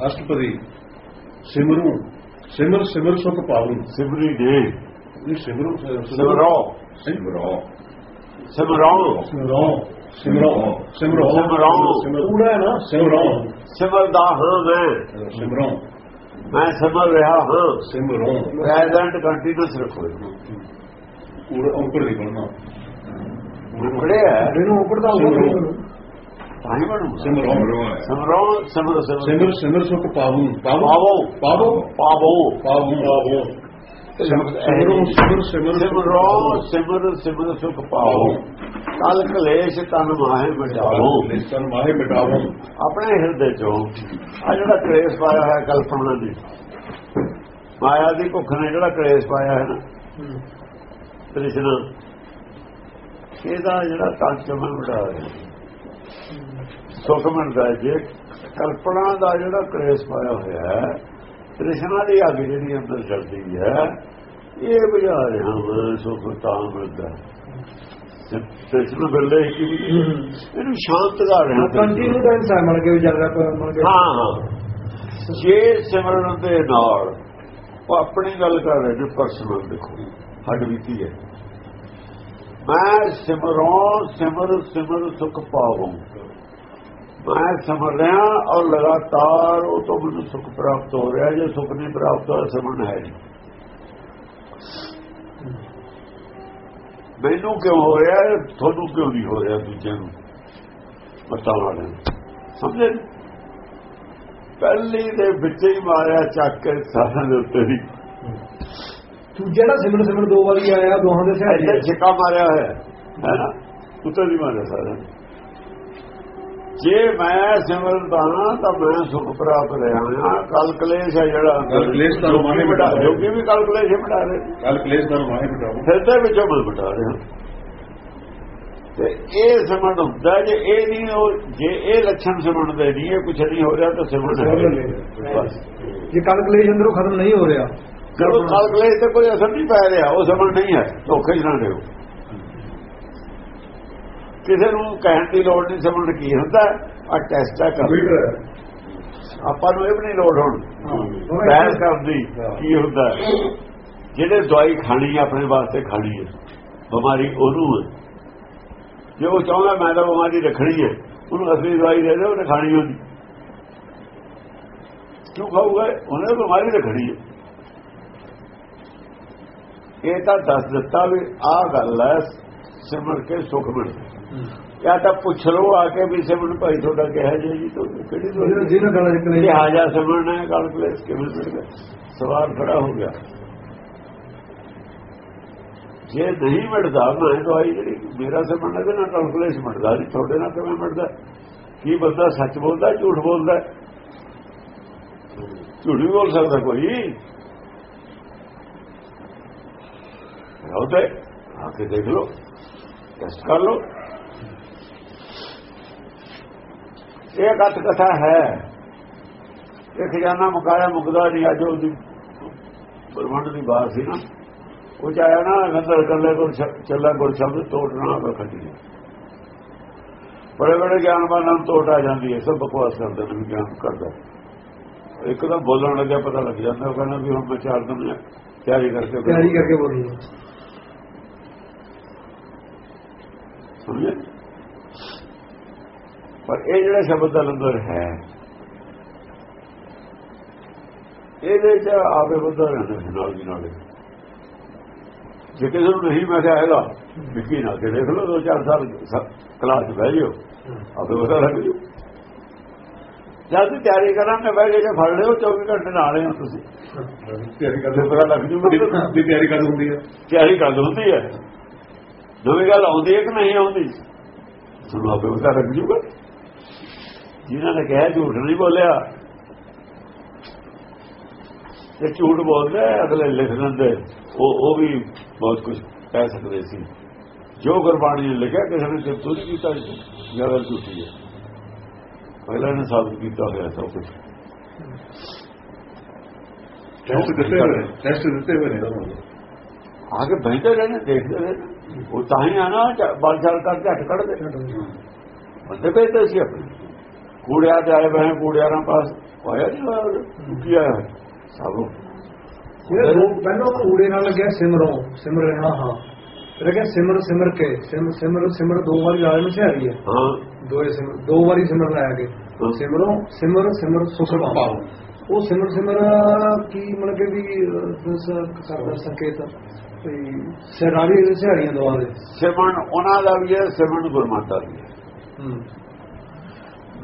ਅਸ਼ਟਪਦੀ ਸਿਮਰੂ ਸਿਮਰ ਸਿਮਰ ਸੁਖ ਪਾਵਨ ਸਿਮਰੀ ਦੇ ਇਹ ਸਿਮਰੂ ਸਿਮਰੋ ਸਿਮਰੋ ਸਿਮਰੋ ਸਿਮਰੋ ਸਿਮਰੋ ਸਿਮਰੋ ਸਿਮਰੋ। ਪੂਰਾ ਹੈ ਨਾ ਸਿਮਰੋ ਸਿਮਰਦਾ ਹਾਂ ਮੈਂ ਸਿਮਰੋ ਮੈਂ ਸਿਮਰ ਰਿਹਾ ਹਾਂ ਸਿਮਰੋ ਪ੍ਰੈਜ਼ੈਂਟ ਕੰਟੀਨਿਊਸ ਰੱਖੋ ਪੂਰਾ ਉੱਪਰ ਨਹੀਂ ਬਣਨਾ ਪੜਿਆ ਇਹਨੂੰ ਉਪਰਦਾ ਸਿਮਰੋ ਸਿਮਰੋ ਸਿਮਰੋ ਸੁਖ ਪਾਵਨ ਪਾਵੋ? ਪਾਵੋ। ਪਾਵੋ? ਪਾਵਨ ਪਾਵੋ। ਸਿਮਰੋ ਸਿਮਰ ਸਿਮਰ ਸਿਮਰੋ ਸਿਮਰ ਸਿਮਰ ਸੁਖ ਪਾਵੋ। ਕਲ ਕਲੇਸ਼ ਤਨ ਮਾਹੇ ਮਿਟਾਵੋ। ਲਿਸਨ ਮਾਹੇ ਮਿਟਾਵੋ। ਆਪਣੇ ਹਿਰਦੇ ਚੋਂ ਆ ਜਿਹੜਾ ਕਲੇਸ਼ ਪਾਇਆ ਹੈ ਕਲਪਨਾ ਦੀ ਮਾਇਆ ਦੀ ਭੁੱਖ ਨੇ ਜਿਹੜਾ ਕਲੇਸ਼ ਪਾਇਆ ਹੈ ਨਾ ਤ੍ਰਿਸ਼ਨਾ ਇਹਦਾ ਜਿਹੜਾ ਕੰਚਮਨ ਵੜਾ ਹੈ ਸੁਖ ਮਿਲਦਾ ਹੈ ਜੇ ਕਲਪਨਾ ਦਾ ਜਿਹੜਾ ਕਲੇਸ਼ ਪਾਇਆ ਹੋਇਆ ਹੈ ਤ੍ਰਿਸ਼ਨਾ ਦੀ ਅੱਗ ਜਿਹੜੀ ਅੰਦਰ ਚਲਦੀ ਹੈ ਇਹ ਬੁਝਾ ਰਿਹਾ ਮੈਂ ਸੁਖ ਤਾਂ ਮਿਲਦਾ ਹੈ। ਤ੍ਰਿਸ਼ਨਾ ਬਿਰਲੇ ਕੀ ਇਹਨੂੰ ਸ਼ਾਂਤ ਕਰ ਰਿਹਾ ਕੰਟੀਨਿਊ ਟਾਈਮ ਸਾ ਮਣ ਕੇ ਵੀ ਚੱਲ ਰਿਹਾ ਮਣ ਕੇ ਹਾਂ ਹਾਂ। ਜੇ ਸਿਮਰਨ ਦੇ ਨਾਲ ਉਹ ਆਪਣੀ ਗੱਲ ਕਰ ਰਹੇ ਨੇ ਪਰਸਨਲ ਦੇਖੋ ਹੱਡ ਬੀਤੀ ਹੈ। ਮੈਂ ਸਿਮਰੋਂ ਸਿਮਰ ਸਿਮਰ ਸੁਖ ਪਾਵੋ। ਮੈਂ ਸਿਮਰ ਰਿਹਾ ਔਰ ਲਗਾਤਾਰ ਉਹ ਤੋਂ ਮੈਨੂੰ ਸੁਖ ਪ੍ਰਾਪਤ ਹੋ ਰਿਹਾ ਜੇ ਸੁਖ ਨਹੀਂ ਪ੍ਰਾਪਤ ਹੋਇਆ ਸਿਮਰਨ ਹੈ ਨਹੀਂ। ਮੈਨੂੰ ਕਿਉਂ ਹੋ ਰਿਹਾ ਹੈ, ਤੁਹਾਨੂੰ ਕਿਉਂ ਨਹੀਂ ਹੋ ਰਿਹਾ ਦੂਜਿਆਂ ਨੂੰ? ਬਤਾਉਣ ਵਾਲੇ। ਸਮਝੇ? ਪਹਿਲੀ ਦੇ ਵਿੱਚ ਹੀ ਮਾਰਿਆ ਚੱਕ ਕੇ ਸਾਰਿਆਂ ਦੇ ਉੱਤੇ ਵੀ ਤੂੰ ਜਿਹੜਾ ਸਿਮਰ ਸਿਮਰ ਦੋ ਵਾਰੀ ਆਇਆ ਦੋਹਾਂ ਦੇ ਸਹਾਰੇ ਛਿੱਕਾ ਮਾਰਿਆ ਹੋਇਆ ਹੈ ਹੈ ਨਾ? ਉੱਤੇ ਨਹੀਂ ਮਾਰਿਆ ਸਾਰਿਆਂ ਨੇ। ਜੇ ਮੈਂ ਸਿਮਰਦਾ ਹਾਂ ਤਾਂ ਮੈਂ ਸੁਖ ਪ੍ਰਾਪਤ ਰਿਹਾ ਹਾਂ। ਕਲ ਕਲੇਸ਼ ਹੈ ਜਿਹੜਾ। ਕਲ ਕਲੇਸ਼ ਤਾਂ ਮਾਹੇ ਮਿਟਾ ਰਹੇ। ਜੋਗੀ ਵੀ ਕਲ ਕਲੇਸ਼ ਹੀ ਮਿਟਾ ਰਹੇ। ਕੱਲ ਕਲੇਸ਼ ਦਾ ਮਾਹੇ ਮਿਟਾਵੋ ਫਿਰ ਦੇ ਵਿੱਚੋਂ ਮੈਂ ਮਿਟਾ ਰਿਹਾ। ਤੇ ਇਹ ਸਿਮਰਨ ਹੁੰਦਾ ਜੇ ਇਹ ਨਹੀਂ ਉਹ ਜੇ ਇਹ ਲੱਛਣ ਸਿਮਰਨ ਦੇ ਨਹੀਂ ਇਹ ਕੁਛ ਨਹੀਂ ਹੋ ਰਿਹਾ ਤਾਂ ਸਿਮਰਨ ਹੈ ਨਹੀਂ। ਬਸ। ਜੇ ਕਲ ਕਲੇਸ਼ ਅੰਦਰੋਂ ਖਤਮ ਨਹੀਂ ਹੋ ਰਿਹਾ। ਜਦੋਂ ਕਲ ਕਲੇਸ਼ ਤੇ ਕੋਈ ਅਸਰ ਨਹੀਂ ਪੈ ਰਿਹਾ ਉਹ ਸਿਮਰਨ ਨਹੀਂ ਹੈ। ਧੋਖੇ ਚ ਨਾ ਦਿਓ। ਕਿਸੇ ਨੂੰ ਕਹਿਣ ਦੀ ਲੋੜ ਨਹੀਂ ਸਿਮਰਨ ਕੀ ਹੁੰਦਾ? ਆ ਟੈਸਟ ਹੈ। ਕਰ ਆਪਾਂ ਨੂੰ ਇਹ ਵੀ ਨਹੀਂ ਲੋੜ ਹੁਣ। ਬਹਿਸ ਕਰਨ ਦੀ ਕੀ ਹੁੰਦਾ। ਜਿਹੜੇ ਦਵਾਈ ਖਾਣੀ ਆਪਣੇ ਵਾਸਤੇ ਖਾਣੀ ਹੈ ਬਿਮਾਰੀ ਉਹਨੂੰ ਹੈ ਜੇ ਉਹ ਚਾਹੁੰਦਾ ਮੈਂ ਤਾਂ ਬਿਮਾਰੀ ਰੱਖਣੀ ਹੈ ਉਹਨੂੰ ਅਸਲੀ ਦਵਾਈ ਦੇ ਦੇ ਉਹਨੇ ਖਾਣੀ ਹੁੰਦੀ। ਕਿਉਂ ਖਾਊਗਾ? ਉਹਨੇ ਬਿਮਾਰੀ ਰੱਖਣੀ ਹੈ ਇਹ ਤਾਂ ਦੱਸ ਦਿੱਤਾ ਵੀ ਆਹ ਗੱਲ ਹੈ ਸਿਮਰ ਕੇ ਸੁਖ ਮਿਲਦਾ ਜਾਂ ਤਾਂ ਪੁੱਛ ਲਓ ਆ ਕੇ ਵੀ ਸਿਮਰਨ ਭਾਈ ਤੁਹਾਡਾ ਕਿਹਾ ਜੀ ਜੀ ਤੋਂ ਕਿਹੜੀ ਦਵਾਈ ਜਿਹਨਾਂ ਗਾਲਾਂ ਜਿੱਕਣੇ ਇਹ ਹਾਜਾ ਸਿਮਰਨ ਹੈ ਗੱਲ ਪਲੇਸ ਕਿਵੇਂ ਗਿਆ? ਸਵਾਲ ਖੜਾ ਹੋ ਗਿਆ। ਜੇ ਨਹੀਂ ਮਿਲਦਾ ਮੈਂ ਦਵਾਈ ਜਿਹੜੀ ਮੇਰਾ ਸਿਮਰਨ ਇਹਦੇ ਨਾਲ ਕੈਲਕੂਲੇਸ਼ਨ ਮਿਲਦਾ ਨਹੀਂ ਤੁਹਾਡੇ ਨਾਲ ਕਿਵੇਂ ਮਿਲਦਾ ਕੀ ਬੰਦਾ ਸੱਚ ਬੋਲਦਾ ਝੂਠ ਬੋਲਦਾ? ਝੂਠ ਵੀ ਬੋਲ ਸਕਦਾ ਕੋਈ। ਉਹਦੇ ਆ ਕੇ ਦੇਖ ਲਓ ਟੈਸਟ ਕਰ ਲਓ। ਇਹ ਗੱਤ ਕਥਾ ਹੈ। ਇਹ ਖਜ਼ਾਨਾ ਮੁਕਾਇਆ ਮੁਕਦਾ ਨਹੀਂ। ਅੱਜ ਉਹਦੀ ਬ੍ਰਹਮੰਡ ਦੀ ਬਾਤ ਸੀ ਨਾ। ਉਹ ਚਾਇਆ ਨਾ ਨੰਦਰ ਕੱਲੇ ਕੋਲ ਚੱਲਾ ਗੁਰ ਸ਼ਬਦ ਤੋੜਨਾ ਬਖਤੀ ਬੜੇ ਬੜੇ ਗਿਆਨਵਾਨਾਂ ਨੂੰ ਤੋੜ ਆ ਜਾਂਦੀ ਹੈ। ਸਭ ਬਕਵਾਸ ਕਰਦੇ ਨੇ ਗਿਆਨ ਕਰਦਾ। ਇੱਕ ਤਾਂ ਬੋਲਣ ਲੱਗਿਆ ਪਤਾ ਲੱਗ ਜਾਂਦਾ। ਉਹ ਕਹਿੰਦਾ ਵੀ ਹੁਣ ਮੈਂ ਚਾਰ ਦਿਨ ਤਿਆਰੀ ਕਰਕੇ ਤਿਆਰੀ ਕਰਕੇ ਬੋਲੂਗਾ ਸਮਝੇ? ਪਰ ਇਹ ਜਿਹੜਾ ਸ਼ਬਦ ਲੰਗਰ ਹੈ ਇਹਦੇ ਚ ਆਪੇ ਬੰਦਾ ਰਹਿੰਦਾ ਨਾਲ ਦੀ ਨਾਲ। ਜੇ ਕਿਸੇ ਨੂੰ ਨਹੀਂ ਮੈਂ ਕਿਹਾ ਹੈਗਾ ਵਿੱਕੀ ਨਾਲ ਕੇ ਦੇਖ ਲਓ ਦੋ ਚਾਰ ਸਾਲ ਕਲਾਸ 'ਚ ਬਹਿ ਜਿਓ ਆਪੇ ਪਤਾ ਲੱਗ ਜੂ। ਜਦ ਤੁਸੀਂ ਤਿਆਰੀ ਕਰਾਂਗੇ ਬਹਿ ਕੇ ਜੇ ਫੜ ਲਿਓ 24 ਘੰਟੇ ਨਾਲ ਆਏ ਹੋ ਤੁਸੀਂ। ਤਿਆਰੀ ਤੇ ਪਤਾ ਲੱਗ ਜੂ ਦੀ ਤਿਆਰੀ ਕਦ ਹੁੰਦੀ ਹੈ। ਤਿਆਰੀ ਕਰ ਹੁੰਦੀ ਹੈ? ਨਵੀਂ ਗੱਲ ਆਉਂਦੀ ਹੈ ਕਿ ਨਹੀਂ ਆਉਂਦੀ? ਤੁਹਾਨੂੰ ਆਪੇ ਪਤਾ ਲੱਗ ਜੂਗਾ। ਜਿਨ੍ਹਾਂ ਨੇ ਕਿਹਾ ਝੂਠ ਨਹੀਂ ਬੋਲਿਆ। ਤੇ ਝੂਠ ਬੋਲਦੇ ਅਗਲੇ ਲਿਖ ਦਿੰਦੇ। ਉਹ ਉਹ ਵੀ ਬਹੁਤ ਕੁਝ ਕਹਿ ਸਕਦੇ ਸੀ। ਜੋ ਗੁਰਬਾਣੀ ਨੇ ਲਿਖਿਆ ਕਿਸੇ ਨੇ ਤੇ ਤੁਝ ਕੀਤਾ ਜਾਂ। ਗੱਲ ਝੂਠੀ ਹੈ। ਪਹਿਲਾਂ ਨੇ ਸਾਬਤ ਕੀਤਾ ਹੋਇਆ ਸਭ ਕੁਝ ਟੈਸਟ ਦਿੱਤੇ ਹੋਏ ਟੈਸਟ ਦਿੱਤੇ ਹੋਏ ਨੇ। ਆਗੇ ਬੈਠੇ ਰਹੇ ਨੇ ਦੇਖਦੇ ਰਹੇ। ਉਹ ਤਾਂ ਹੀ ਆ ਨਾ ਬਲ ਚਾਲ ਕਰ ਝਟ ਕੱਢਦੇ। ਬੰਦੇ ਭੇਜਦੇ ਸੀ ਆਪਣੇ। ਕੂੜਿਆ ਆਏ ਬਹਿ ਕੂੜਿਆਰਾਂ ਪਾਸ ਹੋਇਆ ਹੋਇਆ ਕੀ ਆਇਆ? ਸਭ। ਪਹਿਲਾਂ ਊੜੇ ਨਾਲ ਲੱਗਿਆ ਸਿਮਰੋਂ ਸਿਮਰ ਹਾਂ ਹਾਂ। ਫਿਰ ਕਿਹਾ ਸਿਮਰ ਸਿਮਰ ਕੇ ਸਿਮ- ਸਿਮਰ ਸਿਮਰ ਦੋ ਵਾਰੀ ਲਾਏ ਨੂੰ ਸਿਹਾਰੀ ਹੈ। ਹਾਂ। ਦੋਏ ਸਿਮਰ ਦੋ ਵਾਰੀ ਸਿਮਰ ਲਾਇਆ ਕੇ। ਸਿਮਰੋਂ ਸਿਮਰ ਸਿਮਰ ਸੁਖ ਪਾਉ ਉਹ ਸਿਮਰ ਸਿਮਰ ਕੀ ਮਤਲਬ ਕਿ ਵੀ ਅਹ, ਸ- ਕਰਦਾ ਸੰਕੇਤ ਵੀ ਸਿਰਾਰੀ ਸਿਹਾਰੀਆਂ ਦਵਾ ਦੇ। ਸਿਮਰਨ ਉਹਨਾਂ ਦਾ ਵੀ ਹੈ ਸਿਮਰਨ ਗੁਰਮਤਿ ਦਾ ਵੀ ਹੈ। ਹੂੰ।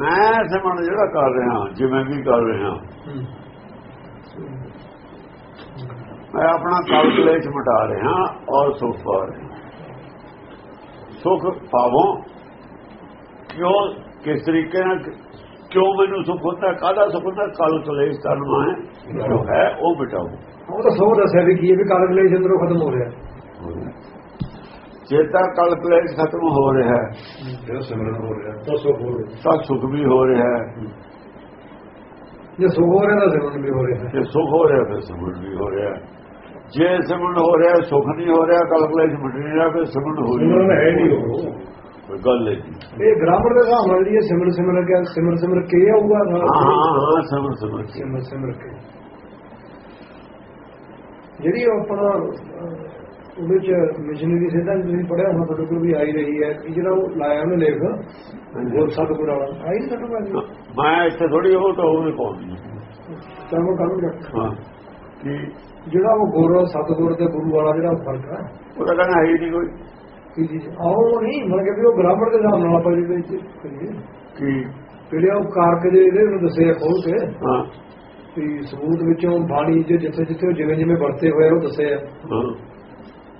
ਮੈਂ ਸਿਮਰਨ ਜਿਹੜਾ ਕਰ ਰਿਹਾ, ਜਿਵੇਂ ਵੀ ਕਰ ਰਿਹਾ। ਮੈਂ ਆਪਣਾ ਕਲ ਕਲੇਸ਼ ਮਿਟਾ ਰਿਹਾ ਔਰ ਸੁਖ ਪਾ ਰਿਹਾ। ਸੁਖ ਪਾਵੋ? ਕਿਉਂ? ਕਿਸ ਤਰੀਕੇ ਨਾਲ? ਕਿਉਂ ਮੈਨੂੰ ਸੁਖ ਹੁੰਦਾ? ਕਾਹਦਾ ਸੁਖ ਹੁੰਦਾ? ਕਾਲ ਕਲੇਸ਼ ਕਰਨਾ ਹੈ ਜੋ ਹੈ ਉਹ ਮਿਟਾਓ। ਉਹ ਤਾਂ ਸੋ ਦੱਸਿਆ ਵੀ ਕੀ ਹੈ ਵੀ ਕਾਲ ਕਲੇਸ਼ ਅੰਦਰੋਂ ਖਤਮ ਹੋ ਰਿਹਾ। ਚੇਤਾ ਕਲ ਕਲੇਸ਼ ਖਤਮ ਹੋ ਰਿਹਾ ਹੈ ਜਿਹੜਾ ਸਿਮਰਨ ਹੋ ਰਿਹਾ ਤਾਂ ਸੁਖ ਹੋ ਰਿਹਾ। ਤਾਂ ਸੁਖ ਵੀ ਹੋ ਰਿਹਾ ਹੈ। ਜੇ ਸੁਖ ਹੋ ਰਿਹਾ ਤਾਂ ਸਿਮਰਨ ਵੀ ਹੋ ਰਿਹਾ ਜੇ ਸੁਖ ਹੋ ਰਿਹਾ ਫਿਰ ਸਿਮਰਨ ਵੀ ਹੋ ਰਿਹਾ। ਜੇ ਸਿਮਰਨ ਹੋ ਰਿਹਾ ਸੁਖ ਨਹੀਂ ਹੋ ਰਿਹਾ ਕਲ ਕਲੇਸ਼ ਮਿਟ ਨਹੀਂ ਰਿਹਾ ਫਿਰ ਸਿਮਰਨ ਹੋ ਹੀ ਸਿਮਰਨ ਹੈ ਨਹੀਂ ਉਹ ਗੱਲ ਹੈ ਜੀ। ਇਹ ਗ੍ਰਾਮਰ ਦੇ ਹਿਸਾਬ ਨਾਲ ਇਹ ਸਿਮਰ ਸਿਮਰ ਕੇ ਸਿਮਰ ਸਿਮਰ ਕੇ ਆਊਗਾ ਹਾਂ ਹਾਂ ਸਿਮਰਨ ਕੇ। ਸਿਮਰ ਸਿਮਰ ਕੇ। ਜਿਹੜੀ ਆਪਣਾ ਉਹਦੇ ਚ ਮਿਸ਼ਨਰੀ ਸਿੱਧਾ ਤੁਸੀਂ ਪੜਿਆ ਹੋਣਾ ਤੁਹਾਡੇ ਕੋਲ ਵੀ ਆਈ ਰਹੀ ਹੈ। ਕਿ ਜਿਹੜਾ ਉਹ ਲਾਇਆ ਉਹਨੇ ਲੇਖ? ਗੁਰ ਸਤਿਗੁਰ ਵਾਲਾ। ਆਈ ਕੋਲ ਮੈਂ ਇੱਥੇ ਥੋੜੀ ਉਹ ਤਾਂ ਉਹ ਨਹੀਂ ਪਾਉਂਦੀ ਚਲੋ ਕੱਲ ਰੱਖ ਹਾਂ। ਕਿ? ਜਿਹੜਾ ਉਹ ਗੁਰ ਸਤਿਗੁਰ ਤੇ ਗੁਰੂ ਵਾਲਾ ਜਿਹੜਾ ਫ਼ਰਕ ਹੈ। ਉਹ ਤਾਂ ਕਹਿੰਦਾ ਹੈ ਨਹੀਂ ਕੋਈ। ਕੀ ਚੀਜ਼? ਆਓ ਨਹੀਂ ਮਤਲਬ ਕਿ ਵੀ ਉਹ ਗ੍ਰਾਮਰ ਦੇ ਹਿਸਾਬ ਨਾਲ ਆਪਾਂ ਜਿਹਦੇ ਵਿੱਚ ਕਿ? ਜਿਹੜੇ ਉਹ ਕਾਰਕ ਦੇ ਇਹਦੇ ਨੂੰ ਦੱਸਿਆ ਖੋਲ ਕੇ। ਹਾਂ। ਵੀ ਸਬੂਤ ਵਿੱਚੋਂ ਬਾਣੀ ਜੇ ਜਿੱਥੇ ਜਿੱਥੇ ਉਹ ਜਿਵੇਂ ਜਿਵੇਂ ਵਰਤੇ ਹੋਏ ਉਹ ਦੱਸਿਆ ਹਾਂ।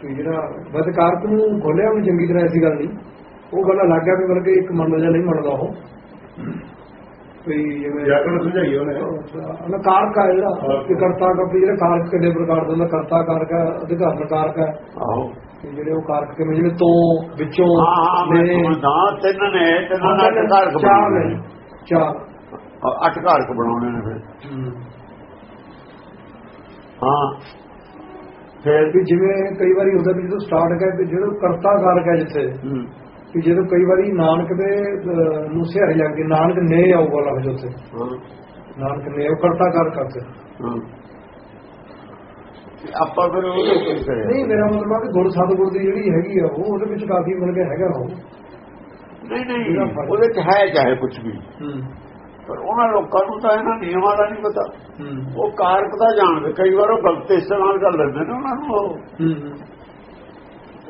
ਕਿ ਜਿਹੜਾ ਬਸ ਕਾਰਕ ਨੂੰ ਖੋਲਿਆ ਉਹਨੂੰ ਚੰਗੀ ਤਰ੍ਹਾਂ ਐਸੀ ਗੱਲ ਨਹੀਂ। ਉਹ ਗੱਲ ਅਲੱਗ ਹੈ ਵੀ ਮਤਲਬ ਕਿ ਇੱਕ ਮੰਨਦਾ ਜਾਂ ਨਹੀਂ ਮੰਨਦਾ ਉਹ। ਵੀ ਜਿਵੇਂ ਵਿਆਕਰਣ ਸਮਝਾਈ ਉਹਨੇ। ਉਹਨਾਂ ਕਾਰਕ ਆ ਜਿਹੜਾ ਕਿ ਕਰਤਾ ਕਾ ਵੀ ਜਿਹੜਾ ਕਾਰਕ ਕਿੰਨੇ ਪ੍ਰਕਾਰ ਦਾ ਹੁੰਦਾ ਕਰਤਾ ਕਾਰਕ ਹੈ ਕਾਰਕ ਆਹੋ। ਜਿਹੜੇ ਉਹ ਕਾਰਕ ਕਿਵੇਂ ਜਿਵੇਂ ਤੋਂ ਵਿੱਚੋਂ ਨੇ, ਸਮਝਦਾ ਤਿੰਨ ਨੇ ਤਿੰਨਾਂ ਦਾ ਘਰ ਚਾਰ ਬਣਾਉਣੇ ਚਾਰ ਅੱਠ ਘਰ ਬਣਾਉਣੇ ਨੇ ਫਿਰ। ਹੂੰ। ਫਿਰ ਵੀ ਜਿਵੇਂ ਕਈ ਵਾਰੀ ਹੁੰਦਾ ਵੀ ਜਦੋਂ ਸਟਾਰਟ ਕਰ ਵੀ ਜਿਹੜਾ ਕਰਤਾ ਕਾਰਕ ਹੈ ਜਿੱਥੇ ਕਿ ਜਦੋਂ ਕਈ ਵਾਰੀ ਨਾਨਕ ਦੇ ਨੂੰ ਸਿਹਾਰੀ ਲੱਗਦੀ ਨਾਨਕ ਨੇ ਆਊਗਾ ਲਫ਼ਜ਼ ਉੱਥੇ। ਨਾਨਕ ਨੇ ਉਹ ਕਰਤਾ ਕਾਰਕ। ਕਰਦੇ ਆਪਾਂ ਫਿਰ ਉਹਦੇ ਕੀ ਕਰਿਆ ਨਹੀਂ ਮੇਰਾ ਮਤਲਬ ਆ ਕਿ ਗੁਰ ਸਤਿਗੁਰ ਦੀ ਜਿਹੜੀ ਹੈਗੀ ਆ ਉਹ ਉਹਦੇ ਵਿੱਚ ਕਾਫੀ ਮਿਲ ਕੇ ਹੈਗਾ ਉਹ। ਨਹੀਂ ਨਹੀਂ। ਉਹਦੇ ਚ ਹੈ ਚਾਹੇ ਕੁਝ ਵੀ। ਹੂੰ। ਪਰ ਉਹਨਾਂ ਲੋਕਾਂ ਨੂੰ ਤਾਂ ਇਹਨਾਂ ਨਿਯਮਾਂ ਦਾ ਨਹੀਂ ਪਤਾ। ਉਹ ਕਾਰਕ ਦਾ ਜਾਣਦੇ ਕਈ ਵਾਰ ਉਹ ਗਲਤ ਇਸਤੇਮਾਲ ਕਰ ਲੈਂਦੇ ਨੇ ਉਹਨਾਂ ਨੂੰ ਉਹ-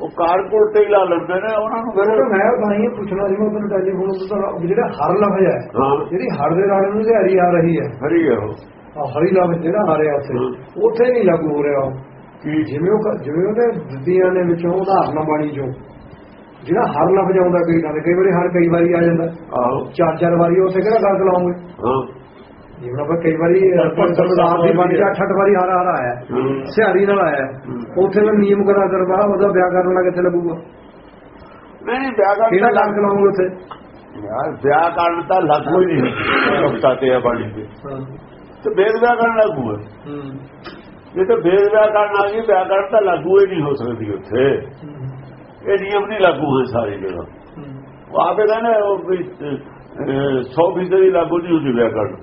ਉਹ ਕਾਰਕ ਉਲਟੇ ਹੀ ਲਾ ਲੈਂਦੇ ਨੇ ਉਹਨਾਂ ਨੂੰ। ਫਿਰ ਮੈਂ ਹੀ ਪੁੱਛਣਾ ਸੀ ਮੈਂ ਤੁਹਾਨੂੰ ਟੈਲੀਫੋਨ ਤੋਂ ਤਾਂ ਜਿਹੜਾ ਹਰ ਲਫ਼ਜ਼ ਹੈ ਜਿਹੜੀ ਹਰ ਦੇ ਨਾਲ ਨੂੰ ਸਿਹਾਰੀ ਆ ਰਹੀ ਹੈ। ਹਰੀ ਹੈ ਉਹ। ਆ ਹਰੀ ਲਫ਼ਜ਼ ਜਿਹੜਾ ਆ ਰਿਹਾ ਉੱਥੇ ਉੱਥੇ ਨਹੀਂ ਲਾਗੂ ਹੋ ਰਿਹਾ ਉਹ। ਕੀ? ਜਿਵੇਂ ਉਹ ਜਿਵੇਂ ਉਹਦੇ ਦਿੱਤੀਆਂ ਨੇ ਵਿੱਚੋਂ ਉਦਾਹਰਨਾਂ ਬਾਣੀ ਚੋਂ। ਜਿਹੜਾ ਹਰ ਲਫ਼ਜ਼ ਆਉਂਦਾ ਕਈ ਨਾਲ ਕਈ ਵਾਰੀ ਹਰ ਕਈ ਵਾਰੀ ਆ ਜਾਂਦਾ। ਆਹੋ। ਚਾਰ ਚਾਰ ਵਾਰੀ ਉੱਥੇ ਕਿਹੜਾ ਗੱਲ ਲਾਉਂਗੇ ਹਾਂ। ਜਿਵੇਂ ਆਪਾਂ ਕਈ ਵਾਰੀ ਸਰਦਾਰ ਦੀ ਬਾਣੀ ਅੱਠ ਅੱਠ ਵਾਰੀ ਹਰ ਹਰ ਆਇਆ। ਸਿਹਾਰੀ ਨਾਲ ਆਇਆ। ਉੱਥੇ ਮੈਂ ਨਿਯਮ ਕਰਾ ਕਰਵਾ ਉਹਦਾ ਵਿਆਕਰਨ ਨਾਲ ਕਿੱਥੇ ਲੱਗੂਗਾ? ਨਹੀਂ ਨਹੀਂ ਵਿਆਹ ਕਰਨ ਕਿਹੜਾ ਦਾ ਗੱਲ ਲਾਉਂਗੇ ਉੱਥੇ? ਯਾਰ ਵਿਆਹ ਕਰਨ ਤਾਂ ਲਾਗੂ ਹੀ ਨਹੀਂ। ਰਫਤਾ ਤੇ ਆ ਬਾਣੀ ਤੇ। ਤੇ ਬੇਦ ਵਿਆਹ ਕਰਨ ਲਾਗੂ ਹੈ। ਜੇ ਤਾਂ ਬੇਦ ਵਿਆਹ ਕਰਨ ਆ ਗਈ ਵਿਆਹ ਕਰਨ ਤਾਂ ਲਾਗੂ ਹੀ ਨਹੀਂ ਹੋ ਸਕਦੀ ਉੱਥੇ। ਇਹ ਨਿਯਮ ਨਹੀਂ ਲਾਗੂ ਹੋਏ ਸਾਰੇ ਜਗ੍ਹਾ ਉਹ ਆਪੇ ਕਹਿੰਦੇ ਉਹ ਵੀ 100% ਦੀ ਲਾਗੂ ਨਹੀਂ ਹੁੰਦੀ ਵਿਆਕਰਨ